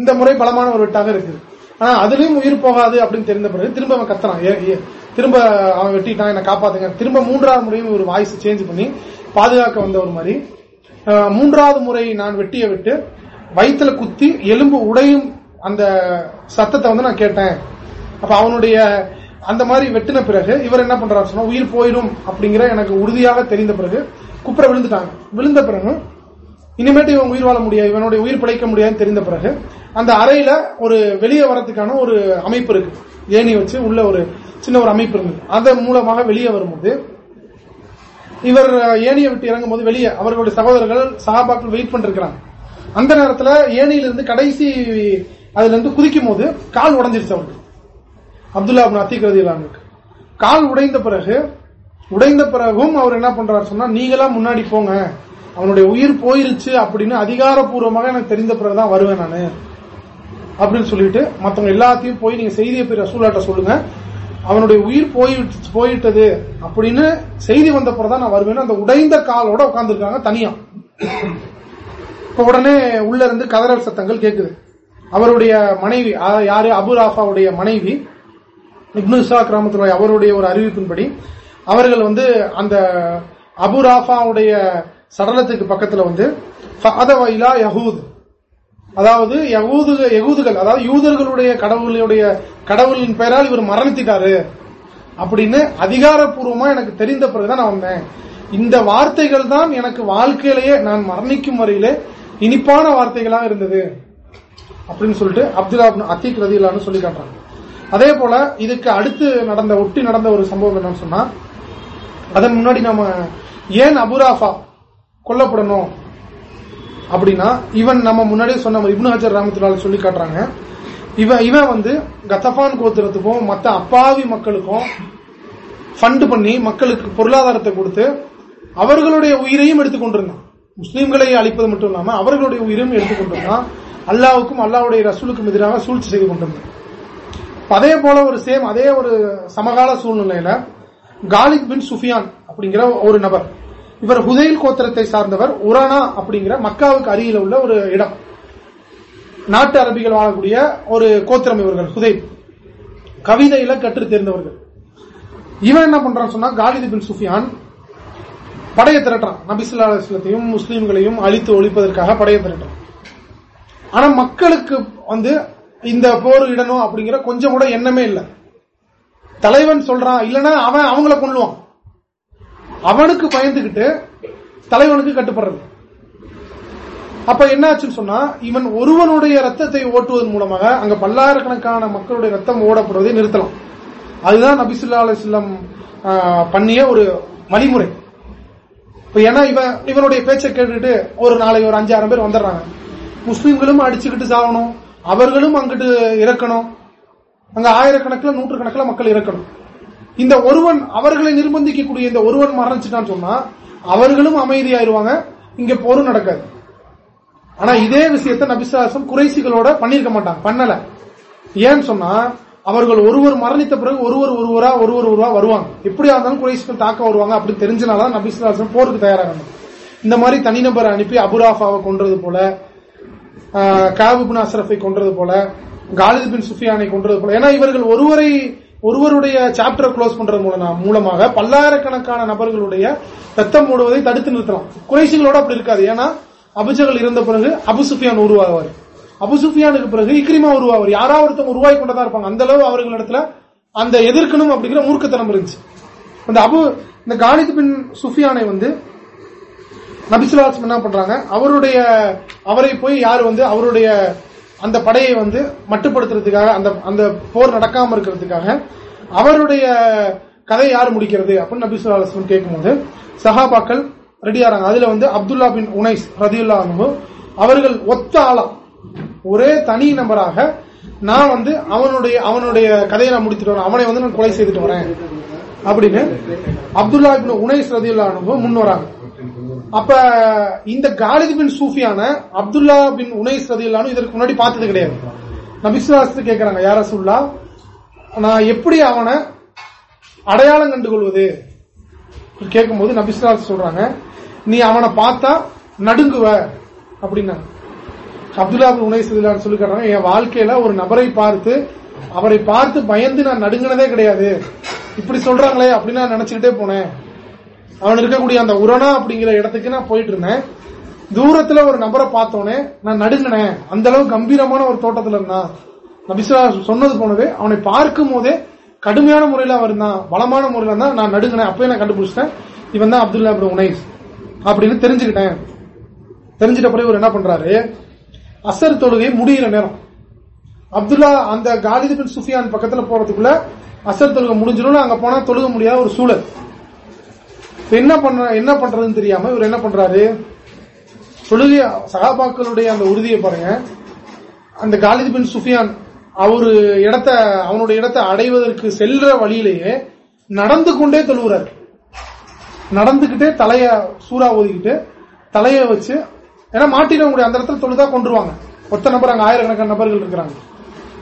இந்த முறை பலமான ஒரு வெட்டாக இருக்குது. ஆனா அதுலயும் உயிர் போகாது அப்படின்னு தெரிந்த பிறகு திரும்ப அவன் கத்துறான். திரும்ப அவன் வெட்டிட்டான் என்ன காப்பாத்துங்க. திரும்ப மூன்றாவது முறையும் ஒரு வாய்ஸ் சேஞ்ச் பண்ணி பாதுகாக்க வந்த ஒரு மாதிரி. மூன்றாவது முறை நான் வெட்டிய விட்டு வயிற்றுல குத்தி எலும்பு உடையும் அந்த சத்தத்தை வந்து நான் கேட்டேன். அப்ப அவனுடைய அந்த மாதிரி வெட்டின பிறகு இவர் என்ன பண்றாரு சொன்னா உயிர் போயிடும் அப்படிங்கிற எனக்கு உறுதியாக தெரிந்த பிறகு குப்புற விழுந்துட்டாங்க. விழுந்த பிறகு இனிமேட்டு இவன் உயிர் வாழ முடியாது இவனுடைய உயிர் பிழைக்க முடியாதுன்னு தெரிந்த பிறகு அந்த அறையில ஒரு வெளியே வரத்துக்கான ஒரு அமைப்பு இருக்கு. ஏணி வச்சு உள்ள ஒரு சின்ன ஒரு அமைப்பு இருந்தது. அதன் மூலமாக வெளியே வரும்போது இவர் ஏணியை விட்டு இறங்கும் போது வெளியே அவர்களுடைய சகோதரர்கள் சகாபாக்கள் வெயிட் பண்ணிருக்கிறாங்க. அந்த நேரத்தில் ஏணியிலிருந்து கடைசி அதுல இருந்து குதிக்கும் போது கால் உடஞ்சிருச்சு அவருக்கு. அப்துல்லா அத்திக் ரதிலானுக்கு கால் உடைந்த பிறகு உடைந்த பிறகும் அவர் என்ன பண்றாரு சொன்னா நீங்களா முன்னாடி போங்க. அவனுடைய உயிர் போயிருச்சு அப்படின்னு அதிகாரப்பூர்வமாக எனக்கு தெரிந்த பிறகுதான் வருவேன் நானு. அப்படின்னு சொல்லிட்டு மத்தவங்க எல்லாத்தையும் போய் நீங்க செய்தியை போய் ரசூலாட்ட சொல்லுங்க. அவனுடைய உயிர் போயிட்டு போயிட்டது அப்படின்னு செய்தி வந்த பிறகு நான் வருவேன் அந்த உடைந்த காலோட உட்கார்ந்துருக்காங்க தனியா. இப்ப உடனே உள்ள இருந்து கதறல் சத்தங்கள் கேட்குது அவருடைய மனைவி யாரு? அபு ராஃபாவுடைய மனைவி இப்னுசா கிராமத்தில் அவருடைய ஒரு அறிவிப்பின்படி அவர்கள் வந்து அந்த அபு ராஃபாவுடைய சடலத்துக்கு பக்கத்துல வந்து யகூத் அதாவது யகூது யகூதுகள் அதாவது யூதர்களுடைய கடவுளுடைய கடவுளின் பெயரால் இவர் மரணித்திட்டாரு. அப்படின்னு அதிகாரப்பூர்வமா எனக்கு தெரிந்த பிறகுதான் நான் வந்தேன். இந்த வார்த்தைகள் தான் எனக்கு வாழ்க்கையிலேயே நான் மரணிக்கும் வரையிலே இனிப்பான வார்த்தைகளாக இருந்தது. அப்படின்னு சொல்லிட்டு அப்துல்லா அத்திக் ரதிலான்னு சொல்லி காட்டுறாங்க. அதே போல இதுக்கு அடுத்து நடந்த ஒட்டி நடந்த ஒரு சம்பவம் என்னன்னு சொன்னா அதன் முன்னாடி நம்ம ஏன் அபுராஃபா கொல்லப்படணும் அப்படின்னா இவன் நம்ம முன்னாடியே சொன்ன இப்னு ஹஜர் ராமத்துலால் சொல்லி காட்டுறாங்க. இவன் இவன் வந்து கத்தபான் கோத்திரத்துக்கும் மற்ற அப்பாவி மக்களுக்கும் ஃபண்ட் பண்ணி மக்களுக்கு பொருளாதாரத்தை கொடுத்து அவர்களுடைய உயிரையும் எடுத்துக்கொண்டிருந்தான் முஸ்லீம்களை அழிப்பது மட்டும் இல்லாமல் அவர்களுடைய உயிரையும் எடுத்துக்கொண்டிருந்தான் அல்லாவுக்கும் அல்லாவுடைய ரசூலுக்கும் எதிராக சூழ்ச்சி செய்து கொண்டிருந்தான். அதே போல ஒரு சேம் அதே ஒரு சமகால சூழ்நிலையில காலித் பின் சுஃபியான் அப்படிங்கிற ஒரு நபர் இவர் ஹுதைல் கோத்திரத்தை சார்ந்தவர் உரானா அப்படிங்கிற மக்காவுக்கு அருகில் உள்ள ஒரு இடம். நாட்டு அரபிகள் வாழக்கூடிய ஒரு கோத்திரம் இவர்கள் ஹுதைல். கவிதையில கற்று தேர்ந்தவர்கள். இவன் என்ன பண்றான் சொன்னா காலித் பின் சுஃபியான் படையை திரட்டான் நபிசுல்லா அலுவலத்தையும் முஸ்லீம்களையும் அழித்து ஒழிப்பதற்காக படையை திரட்டான் ஆனா மக்களுக்கு வந்து இந்த போர் இடணும் அப்படிங்கிற கொஞ்சம் கூட எண்ணமே இல்லை. தலைவன் சொல்றான் இல்லைன்னா அவன் அவங்கள கொள்ளுவான் அவனுக்கு பயந்துகிட்டு தலைவனுக்கு கட்டுப்படுறது. அப்ப என்னாச்சுன்னு சொன்னா இவன் ஒருவனுடைய ரத்தத்தை ஓட்டுவதன் மூலமாக அங்க பல்லாயிரக்கணக்கான மக்களுடைய ரத்தம் ஓடப்படுவதை நிறுத்தலாம். அதுதான் நபிசுல்லா அலிஸ்லாம் பண்ணிய ஒரு வழிமுறை. இப்ப ஏன்னா இவன் இவனுடைய பேச்சை கேட்டுட்டு ஒரு நாளைக்கு ஒரு அஞ்சாயிரம் பேர் வந்துடுறாங்க. முஸ்லீம்களும் அடிச்சுக்கிட்டு சாகணும். அவர்களும் அங்கிட்டு இறக்கணும். அங்க ஆயிரக்கணக்கில் நூற்றுக்கணக்கில் மக்கள் இறக்கணும். இந்த ஒருவன் அவர்களை நிர்பந்திக்கக்கூடிய இந்த ஒருவன் மரணிச்சுட்டான்னு சொன்னா அவர்களும் அமைதியாயிருவாங்க. இங்க போரும் நடக்காது. ஆனா இதே விஷயத்த நபிசாசம் குறைசிகளோட பண்ணிருக்க மாட்டாங்க பண்ணல. ஏன்னு சொன்னா அவர்கள் ஒருவர் மரணித்த பிறகு ஒருவர் ஒருவரா ஒருவர் ஒருவா வருவாங்க. எப்படியா இருந்தாலும் குறைசிகள் தாக்க வருவாங்க அப்படின்னு தெரிஞ்சனாலதான் நபிசுலாசம் போருக்கு தயாராகணும். இந்த மாதிரி தனிநபரை அனுப்பி அபுராஃபாவை கொன்றது போல காபுபின் அசரஃபை கொன்றது போல காலித் பின் சுஃபியானை கொன்றது போல. ஏன்னா இவர்கள் ஒருவரை ஒருவருடைய சாப்டர் க்ளோஸ் பண்றது மூலமாக பல்லாயிரக்கணக்கான நபர்களுடைய ரத்தம் மூடுவதை தடுத்து நிறுத்தலாம். குறைசிகளோட அப்படி இருக்காது. ஏன்னா அபுஜகள் இருந்த பிறகு அபு சுஃபியான் உருவாகுவார் அபு சுஃபியானுக்கு பிறகு இக்ரிமா உருவாவார். யாராவது ஒருத்தவங்க உருவாக்கி கொண்டதா இருப்பாங்க. அந்த அளவு அவர்களிடத்துல அந்த எதிர்க்கணும் அப்படிங்கிற மூர்க்கத்தனம் இருந்துச்சு. அந்த அபு இந்த காலித் பின் சுஃபியானை வந்து நபிசுலாசம் என்ன பண்றாங்க? அவருடைய அவரை போய் யார் வந்து அவருடைய அந்த படையை வந்து மட்டுப்படுத்துறதுக்காக அந்த அந்த போர் நடக்காம இருக்கிறதுக்காக அவருடைய கதை யார் முடிக்கிறது அப்படின்னு நபிசுல்லா கேட்கும்போது சஹாபாக்கள் ரெடியாகிறாங்க அதுல வந்து அப்துல்லா பின் உனைஸ் ரதியுல்லா அவர்கள் ஒத்த ஆளா ஒரே தனி நபராக நான் வந்து அவனுடைய அவனுடைய கதையை நான் முடித்துட்டு வரேன். அவனை வந்து நான் கொலை செய்துட்டு வரேன் அப்படின்னு அப்துல்லா பின் உனைஸ் ரதியுல்லா முன் வராங்க. அப்ப இந்த Khalid bin சூஃபியான Abdullah bin Unais ரதியுல்லானு இதற்கு முன்னாடி பார்த்தது கிடையாது. நபிசுவாசத்து கேட்கிறாங்க யார சொல்லா நான் எப்படி அவனை அடையாளம் கண்டு கொள்வது கேட்கும்போது நபிசுவாஸ் சொல்றாங்க நீ அவனை பார்த்தா நடுங்குவ அப்படின்னா அப்துல்லா உனைஸ் சொல்லி கேட்டாங்க என் வாழ்க்கையில ஒரு நபரை பார்த்து அவரை பார்த்து பயந்து நான் நடுங்கினதே கிடையாது. இப்படி சொல்றாங்களே அப்படின்னு நான் நினைச்சுக்கிட்டே போனேன். அவன் இருக்கக்கூடிய அந்த உரணா அப்படிங்கிற இடத்துக்கு நான் போயிட்டு இருந்தேன். தூரத்துல ஒரு நபரை பார்த்தோன்னே நான் நடுங்கினேன். அந்த அளவு கம்பீரமான ஒரு தோட்டத்துல இருந்தான். நபிசுலா சொன்னது போனவே அவனை பார்க்கும் போதே கடுமையான முறையில அவர் தான் பலமான முறையில இருந்தா நான் நடுங்கினேன். அப்பயே நான் கண்டுபிடிச்சிட்டேன். இவன் தான் அப்துல்லா அப்து உனைஸ் அப்படின்னு தெரிஞ்சுக்கிட்டேன். தெரிஞ்சிட்ட பிறகு இவர் என்ன பண்றாரு? அசர் தொழுகை முடிகிற நேரம். அப்துல்லா அந்த காலிது பின் சுஃபியான் பக்கத்துல போறதுக்குள்ள அசர் தொழுகை முடிஞ்சிடும் அங்க போனா தொழுக முடியாத ஒரு சூழல். என்ன பண்ற என்ன பண்றதுன்னு தெரியாம இவர் என்ன பண்றாரு? தொழுகை சகாபாக்களுடைய அந்த உறுதியை பாருங்க. அந்த காலித் பின் சுஃபியான் அவரு இடத்த அவனுடைய இடத்தை அடைவதற்கு செல்ற வழியிலேயே நடந்து கொண்டே தொழுகிறார். நடந்துகிட்டே தலைய சூறா ஓதிக்கிட்டு தலைய வச்சு ஏன்னா மாட்டினவங்களுடைய அந்த இடத்துல தொழுதா கொண்டுருவாங்க ஒத்த நபர் அங்க ஆயிரக்கணக்கான நபர்கள் இருக்கிறாங்க.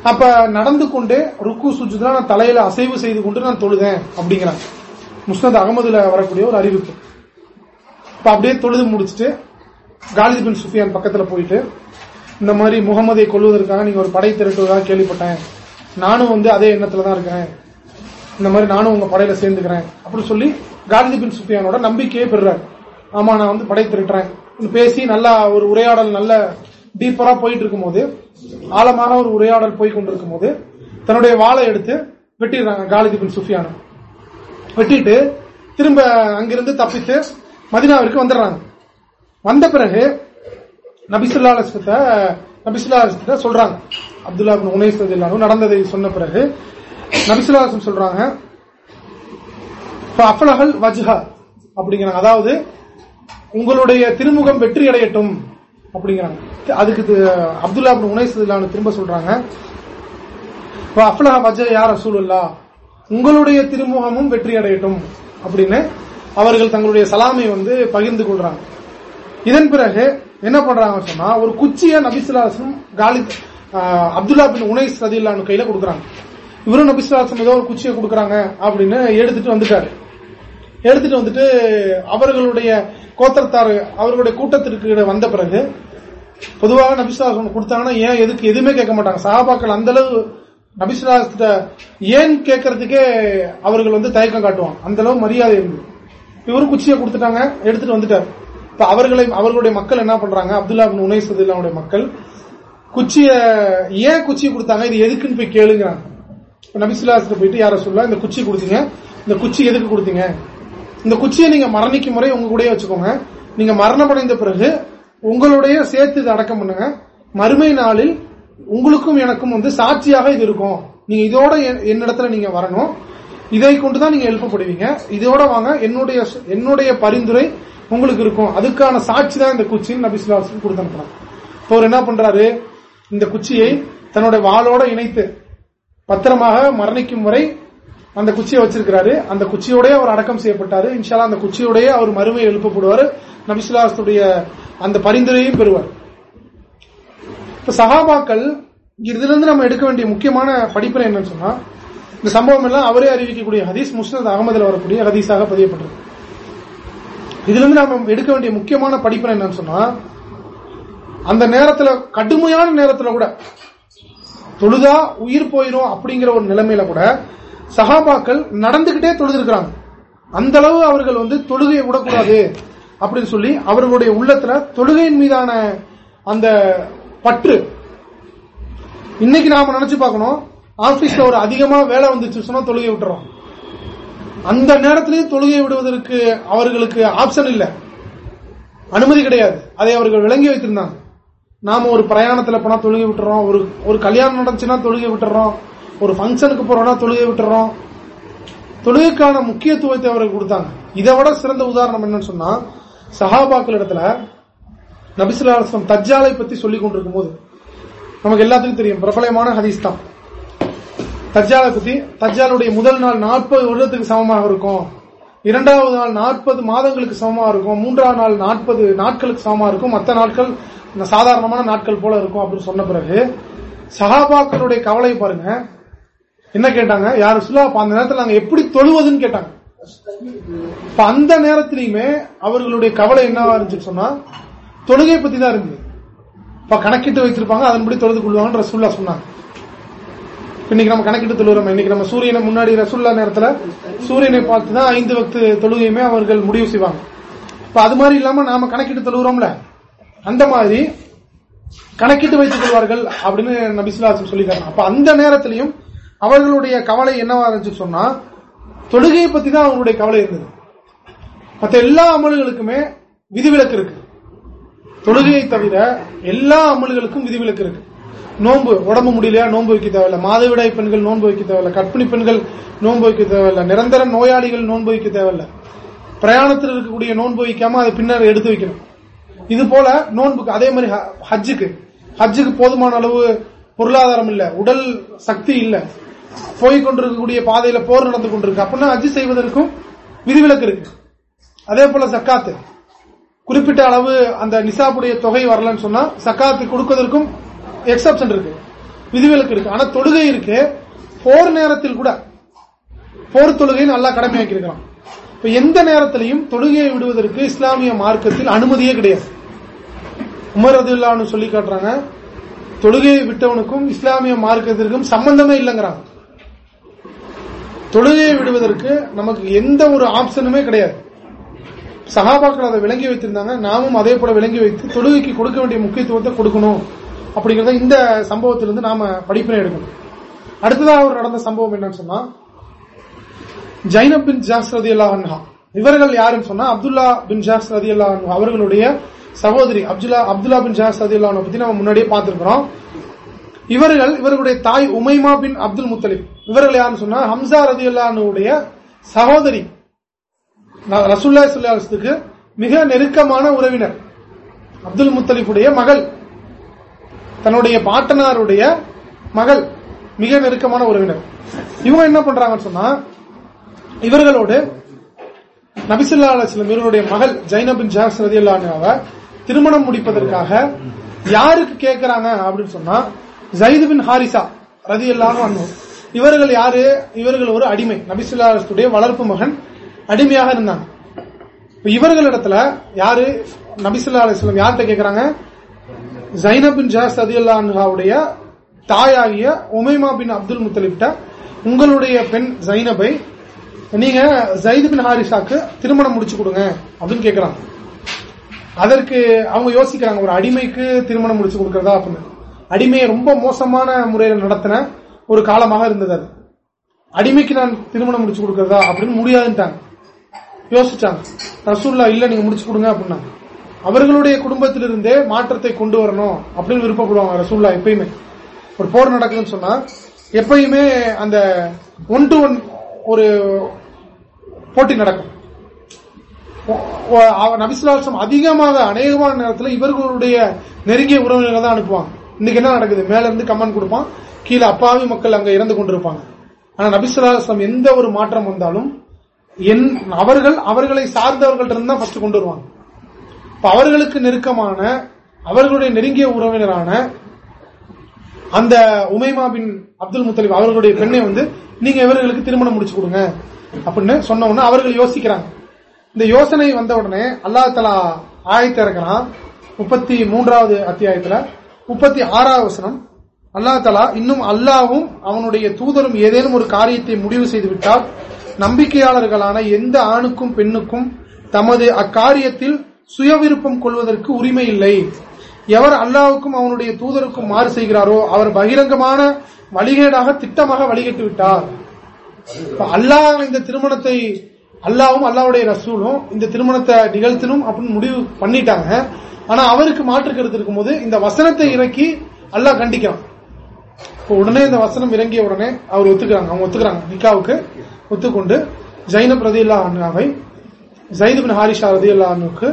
அப்ப நடந்து கொண்டே ருக்கு சுஜுதான் நான் தலையில அசைவு செய்து கொண்டு நான் தொழுதேன் அப்படிங்கிறாங்க. முஸ்னத் அகமதுல வரக்கூடிய ஒரு அறிவிப்பு. இப்ப அப்படியே தொழுது முடிச்சுட்டு காலித் பின் சுஃபியான் பக்கத்துல போயிட்டு இந்த மாதிரி முகமதை கொள்வதற்காக நீங்க ஒரு படை திரட்டுவதாக கேள்விப்பட்டேன். நானும் வந்து அதே எண்ணத்துல தான் இருக்கிறேன். இந்த மாதிரி நானும் உங்க படையில சேர்ந்துக்கிறேன். அப்படின்னு சொல்லி காந்தி பின் சுஃபியானோட நம்பிக்கையே பெறுறாரு. ஆமா நான் வந்து படை திரட்டுறேன். பேசி நல்லா ஒரு உரையாடல் நல்ல டீப்பரா போயிட்டு இருக்கும் போது ஆழமான ஒரு உரையாடல் போய் கொண்டிருக்கும் போது தன்னுடைய வாழை எடுத்து வெட்டிடுறாங்க காலிதி பின் சுஃபியானம் வெட்டிட்டு திரும்ப அங்கிருந்து தப்பித்து மதினாவிற்கு வந்துடுறாங்க. வந்த பிறகு நபிசுல்லா நபிசுல்லா சொல்றாங்க. அப்துல்லா உனேஸ் நடந்ததை சொன்ன பிறகு நபிசுல்லா சொல்றாங்க அஃபலகல் வஜ்ஹா அப்படிங்கிறாங்க. அதாவது உங்களுடைய திருமுகம் வெற்றி அடையட்டும் அப்படிங்கிறாங்க. அதுக்கு அப்துல்லா உனேஸ் திரும்ப சொல்றாங்க அஃபலஹா வஜ்ஹா யார் ரசூலுல்லா உங்களுடைய திருமுகமும் வெற்றி அடையட்டும் அப்படின்னு அவர்கள் தங்களுடைய சலாமை வந்து பகிர்ந்து கொள்றாங்க. இதன் பிறகு என்ன பண்றாங்க சொன்னா ஒரு குச்சிய நபிசுலாசம் காலித் அப்துல்லா பின் உனைஸ் ரதில்லானு கையில கொடுக்குறாங்க. இவரும் நபிசுலாசம் ஏதோ ஒரு குச்சியை கொடுக்குறாங்க அப்படின்னு எடுத்துட்டு வந்துட்டாரு. எடுத்துட்டு வந்துட்டு அவர்களுடைய கோத்தரத்தார் அவர்களுடைய கூட்டத்திற்கு வந்த பிறகு பொதுவாக நபிசுலாசம் கொடுத்தாங்கன்னா ஏன் எதுக்கு எதுவுமே கேட்க மாட்டாங்க. சகாபாக்கள் அந்த அளவு நபிசுலாசத்தை ஏன் கேட்கறதுக்கே அவர்கள் வந்து தயக்கம் காட்டுவான் அந்த அளவு மரியாதை இருந்தது. இவரும் குச்சியை கொடுத்துட்டாங்க எடுத்துட்டு வந்துட்டார். இப்ப அவர்களை அவர்களுடைய மக்கள் என்ன பண்றாங்க? அப்துல்லா உனைஸ் அவருடைய மக்கள் குச்சிய ஏன் குச்சி கொடுத்தாங்க? இது எதுக்குன்னு போய் கேளுங்கிறாங்க. நபிசுல்லாஸ்ல போயிட்டு யார சொல்ல இந்த குச்சி கொடுத்தீங்க. இந்த குச்சி எதுக்கு கொடுத்தீங்க? இந்த குச்சியை நீங்க மரணிக்கும் முறை உங்க கூட வச்சுக்கோங்க. நீங்க மரணமடைந்த பிறகு உங்களுடைய சேர்த்து இதை அடக்கம் பண்ணுங்க. மறுமை நாளில் உங்களுக்கும் எனக்கும் வந்து சாட்சியாக இது இருக்கும். நீங்க இதோட என்னிடத்துல நீங்க வரணும். இதை கொண்டுதான் நீங்க எழுப்பப்படுவீங்க. இதோட வாங்க என்னுடைய என்னுடைய பரிந்துரை உங்களுக்கு இருக்கும். அதுக்கான சாட்சி தான் இந்த குச்சின்னு நபிசுல்லாசன் கொடுத்து அனுப்புறாங்க. இப்போ அவர் என்ன பண்றாரு? இந்த குச்சியை தன்னுடைய வாளோட இணைத்து பத்திரமாக மரணிக்கும் வரை அந்த குச்சியை வச்சிருக்கிறாரு. அந்த குச்சியோடய அவர் அடக்கம் செய்யப்பட்டாரு. இன்ஷாலா அந்த குச்சியோடய அவர் மறுமையை எழுப்பப்படுவார். நபிசுல்லாசத்துடைய அந்த பரிந்துரையும் பெறுவார். இப்ப சகாபாக்கள் இதுலேருந்து நம்ம எடுக்க வேண்டிய முக்கியமான படிப்பினை என்னன்னு சொன்னா இந்த சம்பவம் எல்லாம் அவரே அறிவிக்கக்கூடிய ஹதீஸ் முஸ்னத் அகமதுல வரக்கூடிய ஹதீஸாக பதியப்பட்டது இதுலேருந்து நாம எடுக்க வேண்டிய முக்கியமான படிப்பினை என்னன்னு சொன்னா அந்த நேரத்துல கடுமையான நேரத்துல கூட தொழுதா உயிர் போயிரும் அப்படிங்கிற ஒரு நிலைமையில கூட சகாபாக்கள் நடந்துகிட்டே தொழுதிருக்கிறாங்க. அந்த அளவு அவர்கள் வந்து தொழுகையை விடக்கூடாது அப்படின்னு சொல்லி அவர்களுடைய உள்ளத்துல தொழுகையின் மீதான அந்த பற்று. இன்னைக்கு நாம நினைச்சு பார்க்கணும் ஆபீஸ்ல ஒரு அதிகமா வேலை வந்துச்சு சொன்னா தொழுகை விட்டுறோம். அந்த நேரத்திலேயும் தொழுகை விடுவதற்கு அவர்களுக்கு ஆப்ஷன் இல்ல. அனுமதி கிடையாது. அதை அவர்கள் விளங்கி வைத்திருந்தாங்க. நாம ஒரு பிரயாணத்துல போனா தொழுகை விட்டுறோம் ஒரு ஒரு கல்யாணம் நடந்துச்சுன்னா தொழுகை விட்டுறோம் ஒரு ஃபங்க்ஷனுக்கு போறோம்னா தொழுகை விட்டுறோம். தொழுகைக்கான முக்கியத்துவத்தை அவர்கள் கொடுத்தாங்க. இதை விட சிறந்த உதாரணம் என்னன்னு சொன்னா சஹாபாக்கள் இடத்துல நபிசுல்லாஸ்லம் தஜ்ஜாலை பத்தி சொல்லிக் கொண்டிருக்கும் போது நமக்கு எல்லாத்துக்கும் தெரியும். பிரபலமான ஹதீஸ் தான். தஜ்ஜாலை பத்தி தஜ்ஜாலுடைய முதல் நாள் நாற்பது வருடத்துக்கு சமமாக இருக்கும். இரண்டாவது நாள் நாற்பது மாதங்களுக்கு சமமாக இருக்கும். மூன்றாவது நாள் நாற்பது நாட்களுக்கு சமமாக இருக்கும். மற்ற நாட்கள் சாதாரணமான நாட்கள் போல இருக்கும் அப்படின்னு சொன்ன பிறகு சகாபாக்களுடைய கவலை பாருங்க. என்ன கேட்டாங்க? யாரு சுல்லா அந்த நேரத்தில் நாங்க எப்படி தொழுவதுன்னு கேட்டாங்க. அந்த நேரத்திலையுமே அவர்களுடைய கவலை என்னவா இருந்துச்சு சொன்னா தொழுகை பத்தி தான் இருக்குது. இப்ப கணக்கிட்டு வைத்திருப்பாங்க அதன்படி தொழுது கொள்வாங்க ரசுல்லா சொன்னாங்க. இன்னைக்கு நம்ம கணக்கிட்டு தொழுகிறோம் இன்னைக்கு நம்ம சூரியனை முன்னாடி ரசுல்லா நேரத்துல சூரியனை பார்த்து தான் ஐந்து வக்து தொழுகையுமே அவர்கள் முடிவு செய்வாங்க. இப்ப அது மாதிரி இல்லாம நாம கணக்கிட்டு தொழுகிறோம்ல அந்த மாதிரி கணக்கிட்டு வைத்துக் கொள்வார்கள் அப்படின்னு நபிசுல்லாசம் சொல்லிக்கிறாங்க அப்ப அந்த நேரத்திலையும் அவர்களுடைய கவலை என்னவா இருந்துச்சு சொன்னா தொழுகையை பத்தி தான் அவங்களுடைய கவலை இருந்தது. மற்ற எல்லா அமல்களுக்குமே விதிவிலக்கு இருக்கு. தொழுகையை தவிர எல்லா அமல்களுக்கும் விதிவிலக்கு இருக்கு. நோன்பு உடம்பு முடியலையா? நோன்பு வைக்க தேவையில்ல. மாதவிடாய் பெண்கள் நோன்பு வைக்க தேவையில்ல. கற்பிணி பெண்கள் நோன்பு வைக்க தேவையில்ல. நிரந்தர நோயாளிகள் நோன்பு வைக்க தேவையில்ல. பிரயாணத்தில் இருக்கக்கூடிய நோன்பு வைக்காம அதை பின்னர் எடுத்து வைக்கணும். இது போல நோன்புக்கு அதே மாதிரி ஹஜ்ஜுக்கு. ஹஜ்ஜுக்கு போதுமான அளவு பொருளாதாரம் இல்ல. உடல் சக்தி இல்ல. போய் கொண்டிருக்கக்கூடிய பாதையில போர் நடந்து கொண்டிருக்கு. அப்படின்னா ஹஜ்ஜு செய்வதற்கும் விதிவிலக்கு இருக்கு. அதே போல சக்காத்து குறிப்பிட்ட அளவு அந்த நிசாபுடைய தொகை வரலன்னு சொன்னா சக்காத்து கொடுக்கறதற்கும் எக்ஸப்ஷன் இருக்கு. விதிவிலக்கு இருக்கு. ஆனா தொழுகை இருக்கு போர் நேரத்தில் கூட போர் தொழுகை நல்லா கடமையாக்கி இருக்கலாம் இப்ப எந்த நேரத்திலையும் தொழுகையை விடுவதற்கு இஸ்லாமிய மார்க்கத்தில் அனுமதியே கிடையாது. உமர் அதுல்லான்னு சொல்லி காட்டுறாங்க தொழுகையை விட்டவனுக்கும் இஸ்லாமிய மார்க்கத்திற்கும் சம்பந்தமே இல்லைங்கிறாங்க. தொழுகையை விடுவதற்கு நமக்கு எந்த ஒரு ஆப்ஷனுமே கிடையாது. சகாபாக்கள் அதை விளங்கி வைத்திருந்தாங்க. நாமும் அதே போல விளங்கி வைத்து தொழுகைக்கு கொடுக்க வேண்டிய முக்கியத்துவத்தை கொடுக்கணும். அப்படிங்கறத இந்த சம்பவத்திலிருந்து நாம படிப்பினை எடுக்கணும். அடுத்ததாக அவர் நடந்த சம்பவம் என்னன்னு சொன்னா ஜைனப் பின் ஜாஸ் ரதி அல்லா இவர்கள் யாருன்னு சொன்னா அப்துல்லா பின் ஜாஸ் ரதி அல்லா அவர்களுடைய சகோதரி அப்துல்லா அப்துல்லா பின் ஜாஸ் ரதி அல்லா பத்தி நம்ம முன்னாடியே பார்த்திருக்கிறோம். இவர்கள் இவர்களுடைய தாய் உமைமா பின் அப்துல் முத்தலிப். இவர்கள் யாருன்னு சொன்னா ஹம்சா ரதி அல்லானுடைய சகோதரி ரசுல்லா சுல்லாத்துக்கு மிக நெருக்கமான உறவினர். அப்துல் முத்தலிஃபுடைய மகள். தன்னுடைய பாட்டனாருடைய மகள். மிக நெருக்கமான உறவினர். இவங்க என்ன பண்றாங்கன்னு சொன்னா இவர்களோடு நபிசுல்லா அலுவலம் இவருடைய மகள் ஜைனபின் ஜாஸ் ரதி அல்லாஹாவ திருமணம் முடிப்பதற்காக யாருக்கு கேட்கிறாங்க அப்படின்னு சொன்னா ஜயிது பின் ஹாரிசா ரதி அல்லாஹ் இவர்கள் யாரு? இவர்கள் ஒரு அடிமை. நபிசுல்லாஸ்துடைய வளர்ப்பு மகன் அடிமையாக இருந்தாங்க. இவர்களிடத்துல யாரு? நபிசுல்லா அலிஸ்லாம் யார்கிட்ட கேட்கிறாங்க ஜைனபின் பின் ஜாஸ் அதியுல்லாவுடைய தாயாகிய உமைமா பின் அப்துல் முத்தலிப்ட உங்களுடைய பெண் ஜைனபை நீங்க ஜயித் பின் ஹாரிசாக்கு திருமணம் முடிச்சு கொடுங்க அப்படின்னு கேட்கிறாங்க அதற்கு அவங்க யோசிக்கிறாங்க ஒரு அடிமைக்கு திருமணம் முடிச்சு கொடுக்கறதா அப்படின்னு. அடிமையை ரொம்ப மோசமான முறையில் நடத்தின ஒரு காலமாக இருந்தது அது. அடிமைக்கு நான் திருமணம் முடிச்சு கொடுக்கறதா அப்படின்னு முடியாதுன்ட்டாங்க. யோசிச்சாங்க. ரசூல்லா இல்ல நீங்க முடிச்சு கொடுங்க அப்படின்னா அவர்களுடைய குடும்பத்திலிருந்தே மாற்றத்தை கொண்டு வரணும் அப்படின்னு விருப்பப்படுவாங்க ரசூல்லா எப்பயுமே. ஒரு போர் நடக்குதுன்னு சொன்னா எப்பயுமே அந்த ஒன் டு ஒன் ஒரு போட்டி நடக்கும். நபிசுலாசம் அதிகமாக அநேகமான நேரத்தில் இவர்களுடைய நெருங்கிய உறவினர்கள் தான் அனுப்புவாங்க. இன்னைக்கு என்ன நடக்குது? மேல இருந்து கமெண்ட் கொடுப்பான் கீழே அப்பாவி மக்கள் அங்க இறந்து கொண்டிருப்பாங்க. ஆனா நபிசுலாசம் எந்த ஒரு மாற்றம் வந்தாலும் என் அவர்கள் அவர்களை சார்ந்தவர்கள் இருந்து தான் கொண்டு வருவாங்க. அவர்களுக்கு நெருக்கமான அவர்களுடைய நெருங்கிய உறவினரான அந்த உமைமா பின் அப்துல் முத்தலிப் அவர்களுடைய பெண்ணை வந்து நீங்க இவர்களுக்கு திருமணம் முடிச்சு கொடுங்க. அப்படின்னு சொன்ன உடனே அவர்கள் யோசிக்கிறாங்க. இந்த யோசனை வந்த உடனே அல்லா தலா ஆயத்த இறக்கிறான். முப்பத்தி மூன்றாவது அத்தியாயத்துல முப்பத்தி ஆறாவது வசனம் அல்லா தலா இன்னும் அல்லாவும் அவனுடைய தூதரும் ஏதேனும் ஒரு காரியத்தை முடிவு செய்து விட்டால் நம்பிக்கையாளர்களான எந்த ஆணுக்கும் பெண்ணுக்கும் தமது அக்காரியத்தில் சுய விருப்பம் கொள்வதற்கு உரிமை இல்லை. எவர் அல்லாவுக்கும் அவனுடைய தூதருக்கும் மாறு செய்கிறாரோ அவர் பகிரங்கமான வழிகேடாக திட்டமாக வழிகட்டு விட்டார். அல்லாஹ் இந்த திருமணத்தை அல்லாவும் அல்லாவுடைய ரசூலும் இந்த திருமணத்தை நிகழ்த்தணும் அப்படின்னு முடிவு பண்ணிட்டாங்க. ஆனா அவருக்கு மாற்று கருத்து இருக்கும் போது இந்த வசனத்தை இறக்கி அல்லாஹ் கண்டிக்கிறான். உடனே இந்த வசனம் இறங்கிய உடனே அவர் ஒத்துக்கிறாங்க. அவங்க ஒத்துக்கிறாங்க. நிக்காவுக்கு ஒத்துக்கொண்டு ஜைனப் ரதியுல்லா அண்ணாவை ஜயிது ஹாரிஷா ரதியுல்லா அண்ணுக்கு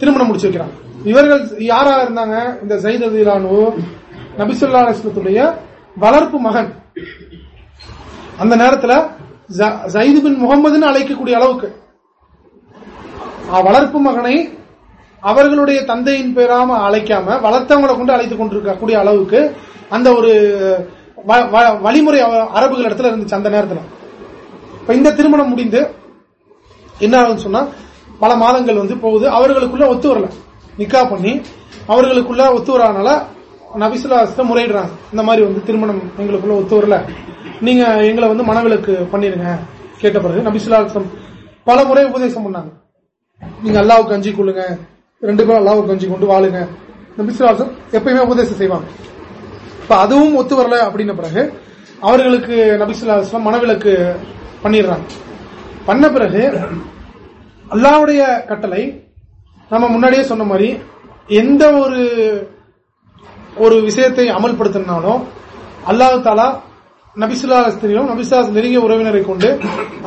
திருமணம் முடிச்சு வைக்கிறாங்க இவர்கள் யாரா இருந்தாங்க? இந்த ஜயித் ரதியுல்லானு நபிசுல்லா அலிஸ்லத்துடைய வளர்ப்பு மகன். அந்த நேரத்தில் ஜயிது பின் முகமதுன்னு அழைக்கக்கூடிய அளவுக்கு வளர்ப்பு மகனை அவர்களுடைய தந்தையின் பேராம அழைக்காம வளர்த்தவங்களை கொண்டு அழைத்துக் கொண்டிருக்கக்கூடிய அளவுக்கு அந்த ஒரு வழிமுறை அரபுகள் இடத்துல இருந்துச்சு அந்த நேரத்தில். இப்ப இந்த திருமணம் முடிந்து என்ன ஆகுன்னு சொன்னா பல மாதங்கள் வந்து போகுது. அவர்களுக்குள்ள ஒத்து வரல. நிக்கா பண்ணி அவர்களுக்குள்ள ஒத்து வராதனால நபிசுல்லாசத்தை முறையிடுறாங்க. இந்த மாதிரி வந்து திருமணம் எங்களுக்குள்ள ஒத்து வரல. நீங்க எங்களை வந்து மனவிலக்கு பண்ணிருங்க கேட்ட பிறகு நபிசுலாசம் பல முறை உபதேசம் பண்ணாங்க. நீங்க அல்லாவுக்கு அஞ்சி கொள்ளுங்க. ரெண்டு பேரும் அல்லாவுக்கு அஞ்சி கொண்டு வாழுங்க. நபிசுலாசம் எப்பயுமே உபதேசம் செய்வாங்க. இப்ப அதுவும் ஒத்து வரல அப்படின்ன பிறகு அவர்களுக்கு நபிசுல்லாஸ்லாம் மனவிலக்கு பண்ணிடுறாங்க. பண்ண பிறகு அல்லாவுடைய கட்டளை நம்ம முன்னாடியே சொன்ன மாதிரி எந்த ஒரு ஒரு விஷயத்தை அமல்படுத்தினாலும் அல்லாஹு தாலா நபிசுல்லாஸ்திரியும் நபிசுல்லாஸ் நெருங்கிய உறவினரை கொண்டு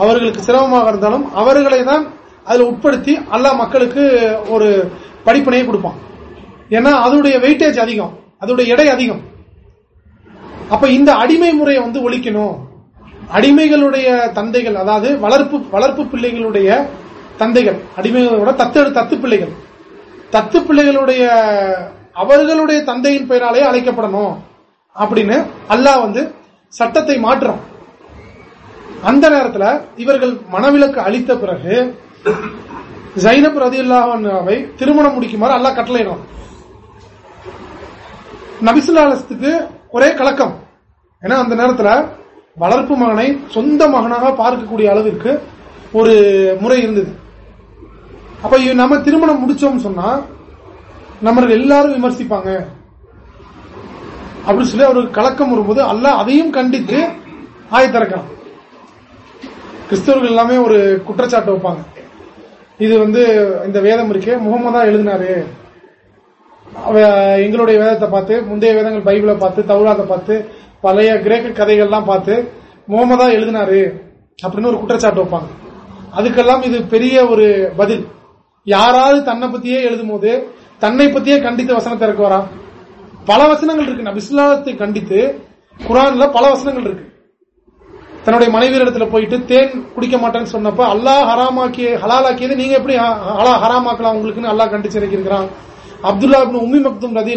அவர்களுக்கு சிரமமாக இருந்தாலும் அவர்களை தான் அதில் உட்படுத்தி அல்லாஹ் மக்களுக்கு ஒரு படிப்பினையை கொடுப்பான். ஏன்னா அதோடைய வெயிட்டேஜ் அதிகம். அதோடைய எடை அதிகம். அப்ப இந்த அடிமை முறையை வந்து ஒழிக்கணும். அடிமைகளுடைய தந்தைகள் அதாவது வளர்ப்பு வளர்ப்பு பிள்ளைகளுடைய தந்தைகள் அடிமைகளோட தத்து தத்து பிள்ளைகள். தத்து பிள்ளைகளுடைய அவர்களுடைய தந்தையின் பெயராலே அழைக்கப்படணும் அப்படின்னு அல்லாஹ் வந்து சட்டத்தை மாற்றம் அந்த நேரத்தில் இவர்கள் மனவிலக்கு அளித்த பிறகு ஜைனப் ரதி அல்லாஹாவை திருமணம் முடிக்குமாறு அல்லாஹ் கட்டளையிடும் நபிசுல்லாலத்துக்கு ஒரே கலக்கம். ஏன்னா அந்த நேரத்தில் வளர்ப்பு மகனை சொந்த மகனாக பார்க்கக்கூடிய அளவிற்கு ஒரு முறை இருந்தது. அப்ப நம்ம திருமணம் முடிச்சோம் சொன்னா நம்ம எல்லாரும் விமர்சிப்பாங்க. அப்படின்னு சொல்லி அவருக்கு கலக்கம் வரும்போது அல்ல அதையும் கண்டித்து ஆய திறக்கலாம் கிறிஸ்தவர்கள் எல்லாமே ஒரு குற்றச்சாட்டு வைப்பாங்க. இது வந்து இந்த வேதம் இருக்கு முகமதா எழுதினாரு. எங்களுடைய வேதத்தை பார்த்து முந்தைய வேதங்கள் பைபிளை பார்த்து தௌராத்தை பார்த்து பழைய கிரேக்க கதைகள்லாம் பார்த்து முகமதா எழுதினாரு அப்படின்னு ஒரு குற்றச்சாட்டு வைப்பாங்க. அதுக்கெல்லாம் இது பெரிய ஒரு பதில். யாராவது தன்னை பத்தியே எழுதும் போது தன்னை பத்தியே கண்டித்து வசனத்தை இறக்கு வரா? பல வசனங்கள் இருக்கு. நபிஸ்லாத்தை கண்டித்து குரான்ல பல வசனங்கள் இருக்கு. தன்னுடைய மனைவியிடத்துல போயிட்டு தேன் குடிக்க மாட்டேன்னு சொன்னப்ப அல்லாஹ் ஹராமாக்கிய ஹலாலாக்கியது நீங்க எப்படி ஹராமாக்கலாம்? உங்களுக்குன்னு அல்லாஹ் கண்டிச்சு இறக்கிருக்கிறான் அப்துல்லா உம்மி மக்தும் ரதி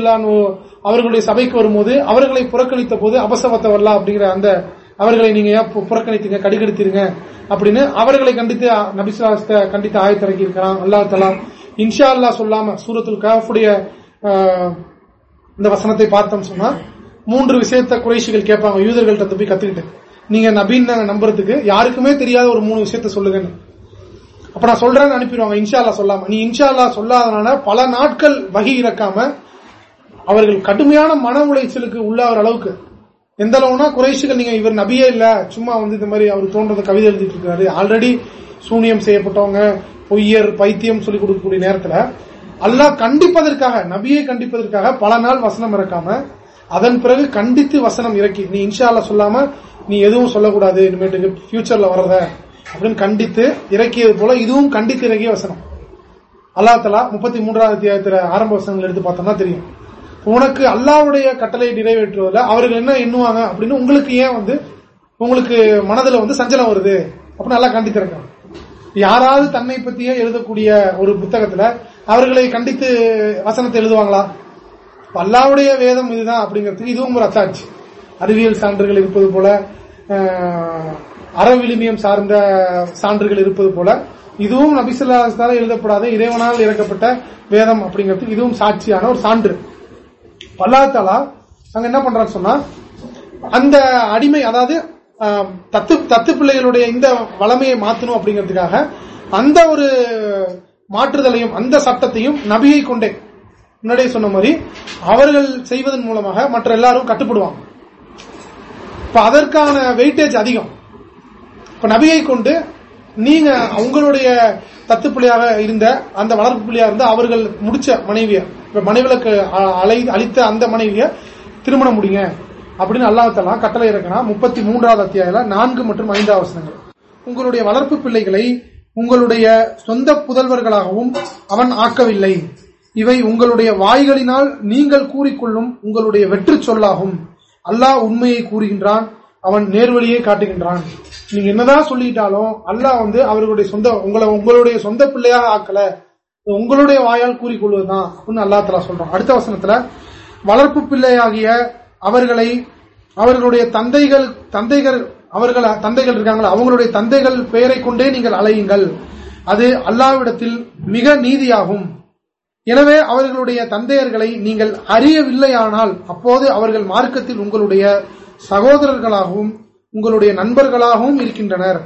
அவர்களுடைய சபைக்கு வரும்போது அவர்களை புறக்கணித்த போது அபசவத்த வரலா அப்படிங்கிற அந்த அவர்களை நீங்க புறக்கணித்துங்க கடுகெடுத்தீருங்க அப்படின்னு அவர்களை கண்டித்து நபிசுலாஸ்த கண்டித்து ஆயத்திறக்கி இருக்கிறான் அல்லா தலா இன்ஷா அல்லா சொல்லாம சூரத்துல் கஃபுடைய இந்த வசனத்தை பார்த்தோம் சொன்னா மூன்று விஷயத்த குறைசிகள் கேட்பாங்க. யூதர்கள்ட்ட போய் கத்துக்கிட்டு. நீங்க நபீன் நம்புறதுக்கு யாருக்குமே தெரியாத ஒரு மூணு விஷயத்த சொல்லுங்கன்னு. அப்ப நான் சொல்றேன்னு அனுப்பிடுவாங்க. இன்ஷால்லா சொல்லாம. நீ இன்ஷால்லா சொல்லாதனால பல நாட்கள் வகி இறக்காம அவர்கள் கடுமையான மன உளைச்சலுக்கு உள்ளாகிற அளவுக்கு எந்த அளவுனா குறைஷிகள் நீங்க இவர் நபியே இல்ல சும்மா வந்து இந்த மாதிரி அவர் தோன்றத கவிதை எழுதிட்டு இருக்காரு. ஆல்ரெடி சூனியம் செய்யப்பட்டவங்க பொய்யர் பைத்தியம் சொல்லி கொடுக்கக்கூடிய நேரத்துல அல்லாஹ் கண்டிப்பதற்காக நபியை கண்டிப்பதற்காக பல நாள் வசனம் இறக்காம அதன் பிறகு கண்டித்து வசனம் இறக்கி நீ இன்ஷா அல்லா சொல்லாம நீ எதுவும் சொல்லக்கூடாது இனிமேட்டுக்கு ஃபியூச்சர்ல வர்றத அப்படின்னு கண்டித்து இறக்கியது போல இதுவும் கண்டித்து இறக்கிய வசனம். அல்லா தலா முப்பத்தி மூன்றாவது அத்தியாயத்துல ஆரம்ப வசனங்கள் எடுத்து பார்த்தோம்னா தெரியும். உனக்கு அல்லாவுடைய கட்டளை நிறைவேற்றுவதில் அவர்கள் என்ன எண்ணுவாங்க அப்படின்னு உங்களுக்கு ஏன் வந்து உங்களுக்கு மனதில் வந்து சஞ்சலம் வருது அப்படின்னு நல்லா கண்டித்திருக்காங்க யாராவது தன்னை பத்தியே எழுதக்கூடிய ஒரு புத்தகத்துல அவர்களை கண்டித்து வசனத்தை எழுதுவாங்களா? அல்லாவுடைய வேதம் இதுதான் அப்படிங்கிறதுக்கு இதுவும் ஒரு அத்தாட்சி. அறிவியல் சான்றுகள் இருப்பது போல அறவிலிமியம் சார்ந்த சான்றுகள் இருப்பது போல இதுவும் நபிசுல்லாஸ்தால எழுதப்படாத இறைவனால் இறக்கப்பட்ட வேதம் அப்படிங்கிறது இதுவும் சாட்சியான ஒரு சான்று. பல்லாத்தாலா அங்க என்ன பண்றான்னு சொன்னா அந்த அடிமை அதாவது தத்து தத்து பிள்ளைகளுடைய இந்த வளமையை மாத்தணும் அப்படிங்கிறதுக்காக அந்த ஒரு மாற்றுதலையும் அந்த சட்டத்தையும் நபியை கொண்டே முன்னாடியே சொன்ன மாதிரி அவர்கள் செய்வதன் மூலமாக மற்ற எல்லாரும் கட்டுப்படுவாங்க. இப்ப அதற்கான வெயிட்டேஜ் அதிகம். இப்ப நபியை கொண்டு நீங்க உங்களுடைய தத்து பிள்ளையாக இருந்த அந்த வளர்ப்பு பிள்ளையா இருந்த அவர்கள் முடிச்ச மனைவிய இப்ப மனைவிகளுக்கு அழை அளித்த அந்த மனைவிய திருமணம் முடிங்க அப்படின்னு அல்லாஹலாம் கட்டளை இறக்கினா முப்பத்தி மூன்றாவது அத்தியாயில நான்கு மற்றும் ஐந்தாவது வசனங்கள் உங்களுடைய வளர்ப்பு பிள்ளைகளை உங்களுடைய சொந்த புதல்வர்களாகவும் அவன் ஆக்கவில்லை. இவை உங்களுடைய வாய்களினால் நீங்கள் கூறிக்கொள்ளும் உங்களுடைய வெற்று சொல்லாகும் அல்லாஹ் உண்மையை கூறுகின்றான். அவன் நேர்வழியை காட்டுகின்றான். நீங்க என்னதான் சொல்லிட்டாலும் அல்லாஹ் வந்து அவர்களுடைய சொந்த உங்களை உங்களுடைய சொந்த பிள்ளையாக ஆக்கல. உங்களுடைய வாயால் கூறிக்கொள்வதுதான் அப்படின்னு அல்லா தலா சொல்றான். அடுத்த வசனத்துல வளர்ப்பு பிள்ளையாகிய அவர்களை அவர்களுடைய தந்தைகள் தந்தைகள் அவர்கள் தந்தைகள் இருக்காங்களா அவங்களுடைய தந்தைகள் பெயரை கொண்டே நீங்கள் அலையுங்கள். அது அல்லாவிடத்தில் மிக நீதியாகும். எனவே அவர்களுடைய தந்தையர்களை நீங்கள் அறியவில்லையானால் அப்போது அவர்கள் மார்க்கத்தில் உங்களுடைய சகோதரர்களாகவும் உங்களுடைய நண்பர்களாகவும் இருக்கின்றனர்.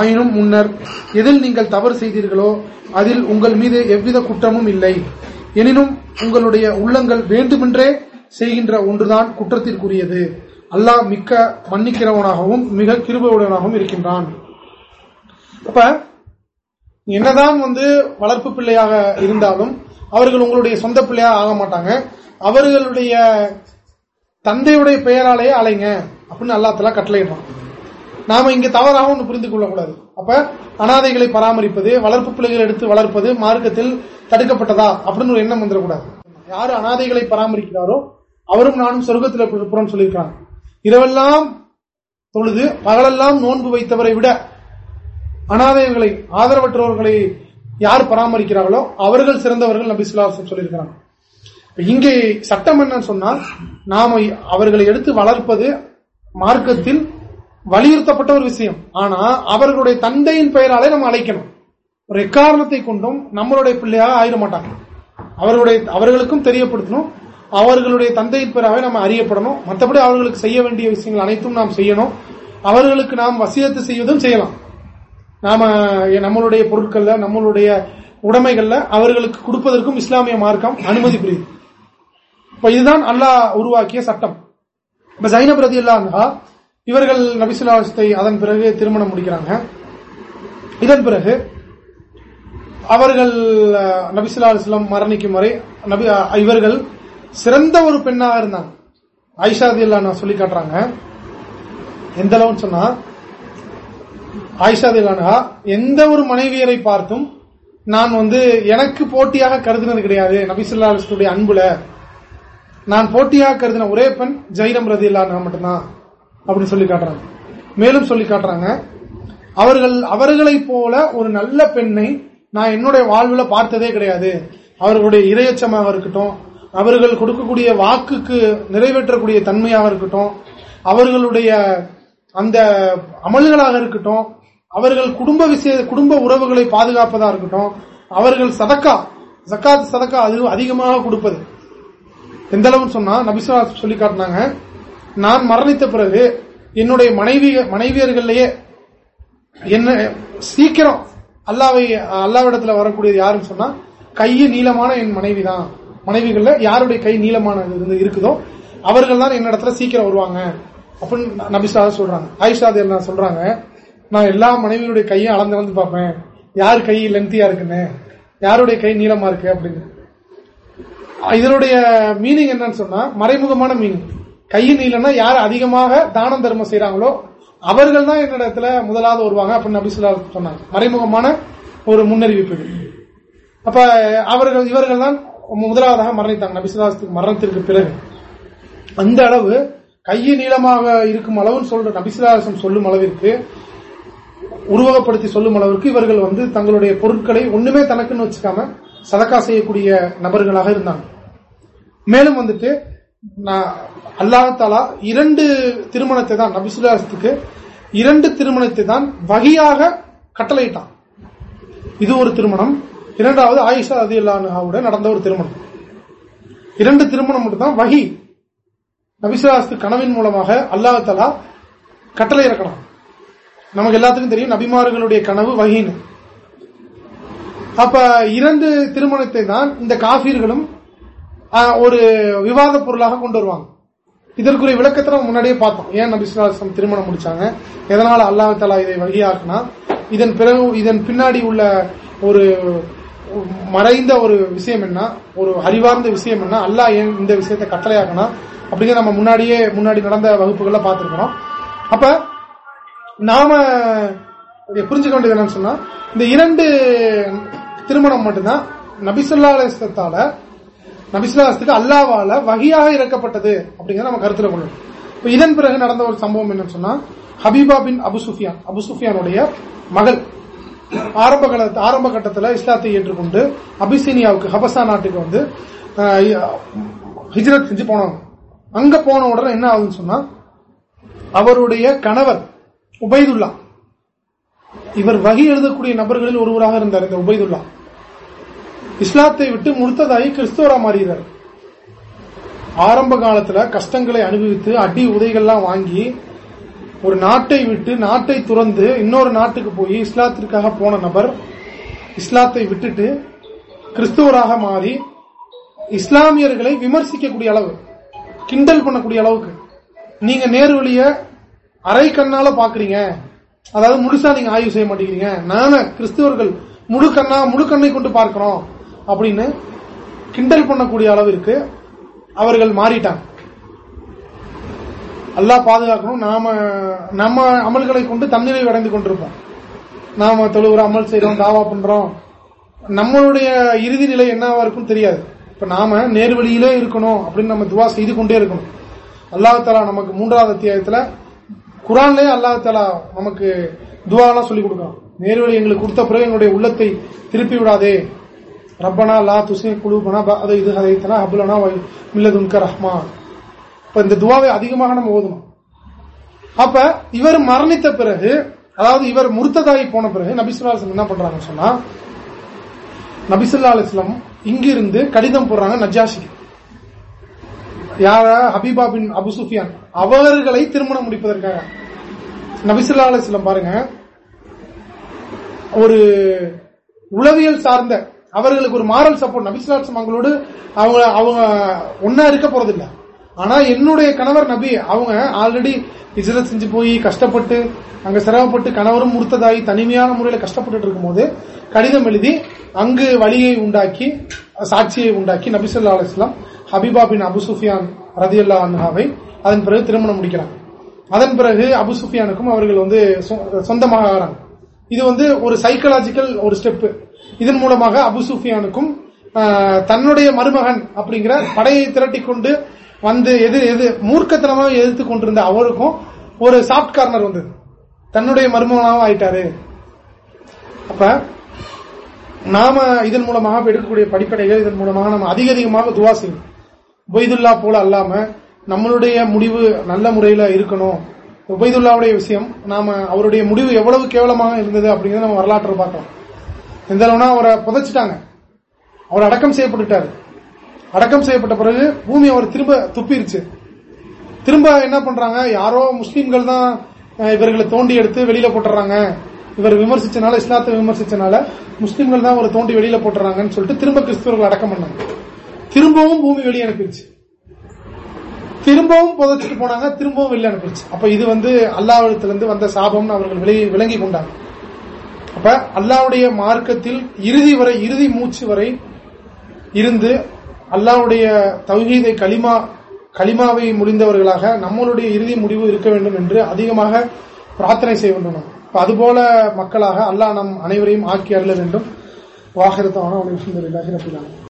ஆயினும் முன்னர் எதில் நீங்கள் தவறு செய்தீர்களோ அதில் உங்கள் மீது எவ்வித குற்றமும் இல்லை. எனினும் உங்களுடைய உள்ளங்கள் வேண்டுமென்றே செய்கின்ற ஒன்றுதான் குற்றத்திற்குரியது. அல்லாஹ் மிக்க மன்னிக்கிறவனாகவும் மிக கிருபவுடனாகவும் இருக்கின்றான். அப்ப என்னதான் வந்து வளர்ப்பு பிள்ளையாக இருந்தாலும் அவர்கள் உங்களுடைய சொந்த பிள்ளையாக ஆக மாட்டாங்க. அவர்களுடைய தந்தையுடைய பெயராலேயே அலைங்க அப்படின்னு அல்லாத்தலா கட்டளையிடுறான். நாம இங்க தவறாக ஒன்று புரிந்து கொள்ளக்கூடாது. அப்ப அனாதைகளை பராமரிப்பது வளர்ப்பு பிள்ளைகள் எடுத்து வளர்ப்பது மார்க்கத்தில் தடுக்கப்பட்டதா அப்படின்னு ஒரு எண்ணம் வந்துடக்கூடாது. யாரு அனாதைகளை பராமரிக்கிறாரோ அவரும் நானும் சொர்க்கத்தில் புறம் சொல்லியிருக்காங்க இரவெல்லாம் தொழுது பகலெல்லாம் நோன்பு வைத்தவரை விட அனாதைகளை ஆதரவற்றவர்களை யார் பராமரிக்கிறார்களோ அவர்கள் சிறந்தவர்கள் நபி சுல்லாசம் சொல்லியிருக்கிறாங்க. இங்கே சட்டம் என்னன்னு சொன்னால் நாம அவர்களை எடுத்து வளர்ப்பது மார்க்கத்தில் வலியுறுத்தப்பட்ட ஒரு விஷயம். ஆனா அவர்களுடைய தந்தையின் பெயராலே நம்ம அழைக்கணும். ஒரு எக்காரணத்தை கொண்டும் நம்மளுடைய பிள்ளையாக ஆயிட மாட்டாங்க. அவர்களுடைய அவர்களுக்கும் தெரியப்படுத்தணும். அவர்களுடைய தந்தையின் பெயராக நம்ம அறியப்படணும். மற்றபடி அவர்களுக்கு செய்ய வேண்டிய விஷயங்கள் அனைத்தும் நாம் செய்யணும். அவர்களுக்கு நாம் வசியத்து செய்வதும் செய்யலாம். நாம நம்மளுடைய பொருட்கள்ல நம்மளுடைய உடைமைகள்ல அவர்களுக்கு கொடுப்பதற்கும் இஸ்லாமிய மார்க்கம் அனுமதி புரியுது. இப்ப இதுதான் அல்லாஹ் உருவாக்கிய சட்டம். இப்ப ஜைனப் ரதி அல்லா இவர்கள் நபிசுல்லாசத்தை அதன் பிறகு திருமணம் முடிக்கிறாங்க. இதன் பிறகு அவர்கள் நபிசுல்லா அலுவலம் மரணிக்கும் வரை நபி இவர்கள் சிறந்த ஒரு பெண்ணாக இருந்தாங்க. ஆயிஷாதி இல்லா சொல்லி காட்டுறாங்க. எந்த அளவுன்னு சொன்னா ஆயிஷாதி இல்லானா எந்த ஒரு மனைவியரை பார்த்தும் நான் வந்து எனக்கு போட்டியாக கருதினது கிடையாது. நபிசுல்லா அலுவலுடைய அன்புல நான் போட்டியாக கருதின ஒரே பெண் ஜெயிரம் ரதி நான் மட்டும்தான் அப்படின்னு சொல்லி காட்டுறாங்க. மேலும் சொல்லி காட்டுறாங்க அவர்கள் அவர்களைப் போல ஒரு நல்ல பெண்ணை நான் என்னுடைய வாழ்வில் பார்த்ததே கிடையாது. அவர்களுடைய இரையச்சமாக இருக்கட்டும் அவர்கள் கொடுக்கக்கூடிய வாக்குக்கு நிறைவேற்றக்கூடிய தன்மையாக இருக்கட்டும் அவர்களுடைய அந்த அமல்களாக இருக்கட்டும் அவர்கள் குடும்ப விஷய குடும்ப உறவுகளை பாதுகாப்பதா இருக்கட்டும் அவர்கள் சதக்கா ஜக்காத் சதக்கா அது அதிகமாக கொடுப்பது. எந்த அளவுன்னு சொன்னா நபிசா சொல்லி காட்டினாங்க நான் மரணித்த பிறகு என்னுடைய மனைவி மனைவியர்கள்லயே என்ன சீக்கிரம் அல்லாவை அல்லாவிடத்துல வரக்கூடியது யாருன்னு சொன்னா கையை நீளமான என் மனைவி தான் மனைவிகள்ல யாருடைய கை நீளமான இருக்குதோ அவர்கள் தான் என்னிடத்துல சீக்கிரம் வருவாங்க. அப்படின்னு நபிசா சொல்றாங்க. ஆயிஷாது என்ன சொல்றாங்க நான் எல்லா மனைவியுடைய கையும் அளந்து அளந்து பார்ப்பேன். யார் கை லென்த்தியா இருக்குன்னு? யாருடைய கை நீளமா இருக்கு அப்படின்னு? இதனுடைய மீனிங் என்னன்னு சொன்னா மறைமுகமான மீனிங் கையின் நீளம்னா யார் அதிகமாக தானம் தர்மம் செய்யறாங்களோ அவர்கள் தான் என்னிடத்துல முதலாவது வருவாங்க அப்படின்னு நபிசுல்லா சொன்னாங்க. மறைமுகமான ஒரு முன்னறிவிப்பு அப்ப அவர்கள் இவர்கள் தான் முதலாவதாக மரணித்தாங்க. நபிசுல்லாத்துக்கு மரணத்திற்கு பிறகு. அந்த அளவு கையை நீளமாக இருக்கும் அளவுன்னு சொல்ற நபிசுல்லாசம் சொல்லும் அளவிற்கு உருவகப்படுத்தி சொல்லும் அளவிற்கு இவர்கள் வந்து தங்களுடைய பொருட்களை ஒண்ணுமே தனக்குன்னு வச்சுக்காம சதக்கா செய்யக்கூடிய நபர்களாக இருந்தாங்க. மேலும் வந்துட்டு அல்லாஹாலா இரண்டு திருமணத்தை தான் நபிசுல்லாசத்துக்கு இரண்டு திருமணத்தை தான் வகையாக கட்டளையிட்டான். இது ஒரு திருமணம். இரண்டாவது ஆயிஷா அதி அல்லாஹாவோட நடந்த ஒரு திருமணம். இரண்டு திருமணம் மட்டும்தான் வகி. நபிசுல்லாசத்து கனவின் மூலமாக அல்லாஹாலா கட்டளை இறக்கணும் நமக்கு எல்லாத்துக்கும் தெரியும் நபிமார்களுடைய கனவு வகின்னு. அப்ப இரண்டு திருமணத்தை தான் இந்த காபீர்களும் ஒரு விவாத பொருளாக கொண்டு வருவாங்க. இதற்குரிய விளக்கத்தை நம்ம முன்னாடியே பார்த்தோம். ஏன் நபிசுலாசம் திருமணம் முடிச்சாங்க? எதனால அல்லாஹ் தலா இதை வகையாக்குனா இதன் பிறகு இதன் பின்னாடி உள்ள ஒரு மறைந்த ஒரு விஷயம் என்ன? ஒரு அறிவார்ந்த விஷயம் என்ன? அல்லாஹ் ஏன் இந்த விஷயத்தை கட்டளையாக்கணும் அப்படிங்கிற நம்ம முன்னாடியே முன்னாடி நடந்த வகுப்புகள்ல பார்த்திருக்கிறோம். அப்ப நாம புரிஞ்சுக்க வேண்டியது என்னன்னு சொன்னா இந்த இரண்டு திருமணம் மட்டும்தான். நபிசுல்லா அலிஸ்லத்தால நபிசுல்லாஸ்துக்கு அல்லாவால வகையாக இறக்கப்பட்டது அப்படிங்கிற நம்ம கருத்துல கொள்ளணும். இப்ப இதன் பிறகு நடந்த ஒரு சம்பவம் என்னன்னு சொன்னா ஹபீபா பின் அபு சுஃபியான் அபு சுஃபியானுடைய மகள். ஆரம்ப காலத்து ஆரம்ப கட்டத்தில் இஸ்லாத்தை ஏற்றுக்கொண்டு அபிசீனியாவுக்கு ஹபசா நாட்டுக்கு வந்து ஹிஜ்ரத் செஞ்சு போனவங்க அங்க போன உடனே என்ன ஆகுதுன்னு சொன்னா அவருடைய கணவர் உபைதுல்லா. இவர் வகி எழுதக்கூடிய நபர்களில் ஒருவராக இருந்தார் இந்த உபைதுல்லா. இஸ்லாத்தை விட்டு முழுத்ததாகி கிறிஸ்துவரா மாறுகிறார் ஆரம்ப காலத்துல கஷ்டங்களை அனுபவித்து அடி உதைகள்லாம் வாங்கி ஒரு நாட்டை விட்டு நாட்டை துறந்து இன்னொரு நாட்டுக்கு போய் இஸ்லாத்திற்காக போன நபர் இஸ்லாத்தை விட்டுட்டு கிறிஸ்துவராக மாறி இஸ்லாமியர்களை விமர்சிக்கக்கூடிய அளவு கிண்டல் பண்ணக்கூடிய அளவுக்கு. நீங்க நேர்வழிய அரை கண்ணால பாக்குறீங்க. அதாவது முழுசா நீங்க ஆய்வு செய்ய மாட்டேங்கிறீங்க. நான கிறிஸ்துவர்கள் முழு கண்ணா முழு கண்ணை கொண்டு பார்க்கிறோம். அப்படின்னு கிண்டல் பண்ணக்கூடிய அளவிற்கு அவர்கள் மாறிட்டாங்க. அல்லா பாதுகாக்கணும். நாம நம்ம அமல்களை கொண்டு தன்னிலை அடைந்து கொண்டிருப்போம். நாம தொழுகிற அமல் செய்யறோம் தாவா பண்றோம். நம்மளுடைய இறுதி நிலை என்னவா இருக்கும் தெரியாது. இப்ப நாம நேர்வழியிலே இருக்கணும் அப்படின்னு நம்ம துவா செய்து கொண்டே இருக்கணும். அல்லாஹாலா நமக்கு மூன்றாவது அத்தியாயத்துல குரான்லயே அல்லாஹாலா நமக்கு துவாலாம் சொல்லிக் கொடுக்கணும் நேர்வழி எங்களுக்கு கொடுத்த பிறகு எங்களுடைய உள்ளத்தை திருப்பி விடாதே. ரப்பனா லா துசை குழுபனா அதை இது ஹதைத்தனா அபுலனா மில்லதுன்க ரஹ்மான். இப்ப இந்த துவாவை அதிகமாக நம்ம ஓதணும் அப்ப இவர் மரணித்த பிறகு அதாவது இவர் முருத்ததாகி போன பிறகு நபிசுல்லா என்ன பண்றாங்கன்னு சொன்னா நபிசுல்லா அலிஸ்லாம் இங்கிருந்து கடிதம் போடுறாங்க நஜாஷிக்கு யார? ஹபீபா பின் அபு சுஃபியான். அவர்களை திருமணம் முடிப்பதற்காக. நபிசுல்லா அலிஸ்லாம் பாருங்க ஒரு உளவியல் சார்ந்த அவர்களுக்கு ஒரு மாரல் சப்போர்ட் நபிசுல்லாஸ்லாம் அவங்களோடு அவங்க அவங்க ஒன்னா இருக்க போறதில்லை. ஆனா என்னுடைய கணவர் நபி அவங்க ஆல்ரெடி இஜரத் செஞ்சு போய் கஷ்டப்பட்டு அங்க சிரமப்பட்டு கணவரும் முறுத்ததாகி தனிமையான முறையில் கஷ்டப்பட்டு இருக்கும்போது கடிதம் எழுதி அங்கு வழியை உண்டாக்கி சாட்சியை உண்டாக்கி நபிசல்லா அலிஸ்லாம் ஹபிபா பின் அபு சுஃபியான் ரதி அன்ஹாவை அதன் பிறகு திருமணம் முடிக்கிறாங்க. அதன் பிறகு அபு சுஃபியானுக்கும் அவர்கள் வந்து சொந்தமாக ஆகிறாங்க. இது வந்து ஒரு சைக்கலாஜிக்கல் ஒரு ஸ்டெப் இதன் மூலமாக அபுசூஃபியானுக்கும் தன்னுடைய மருமகன் அப்படிங்கிற படையை திரட்டி கொண்டு வந்து எது எது மூர்க்கத்தனமாக எதிர்த்து கொண்டிருந்த அவருக்கும் ஒரு சாப்ட் கார்னர் வந்தது. தன்னுடைய மருமகனாகவும் ஆயிட்டாரு. அப்ப நாம இதன் மூலமாக எடுக்கக்கூடிய படிப்படைகள் இதன் மூலமாக நம்ம அதிக அதிகமாக துவா செய்யணும். உபைதுல்லா போல அல்லாம நம்மளுடைய முடிவு நல்ல முறையில இருக்கணும். உபைதுல்லாவுடைய விஷயம் நாம அவருடைய முடிவு எவ்வளவு கேவலமாக இருந்தது அப்படிங்கறத நம்ம வரலாற்று பார்க்கலாம் எந்த அளவுனா அவரை புதைச்சிட்டாங்க. அவர் அடக்கம் செய்யப்பட்டுட்டாரு. அடக்கம் செய்யப்பட்ட பிறகு பூமி அவர் திரும்ப துப்பிருச்சு. திரும்ப என்ன பண்றாங்க? யாரோ முஸ்லீம்கள் தான் இவர்களை தோண்டி எடுத்து வெளியில போட்டுறாங்க. இவர் விமர்சிச்சனால இஸ்லாத்தை விமர்சிச்சனால முஸ்லீம்கள் தான் அவரை தோண்டி வெளியில போட்டுறாங்கன்னு சொல்லிட்டு திரும்ப கிறிஸ்தவர்கள் அடக்கம் பண்ணாங்க. திரும்பவும் பூமி வெளியே அனுப்பிடுச்சு திரும்பவும் புதைச்சிட்டு போனாங்க திரும்பவும் வெளியே அனுப்பிடுச்சு. அப்ப இது வந்து அல்லாவிடத்திலிருந்து வந்த சாபம்னு அவர்கள் விளங்கி கொண்டாங்க. அப்ப அல்லாவுடைய மார்க்கத்தில் இறுதி வரை இறுதி மூச்சு வரை இருந்து அல்லாவுடைய தௌஹீதை களிமா களிமாவை முடிந்தவர்களாக நம்மளுடைய இறுதி முடிவு இருக்க வேண்டும் என்று அதிகமாக பிரார்த்தனை செய்ய வேண்டும் அதுபோல மக்களாக அல்லாஹ் நம் அனைவரையும் ஆக்கி அருள வேண்டும். வாகரத்தான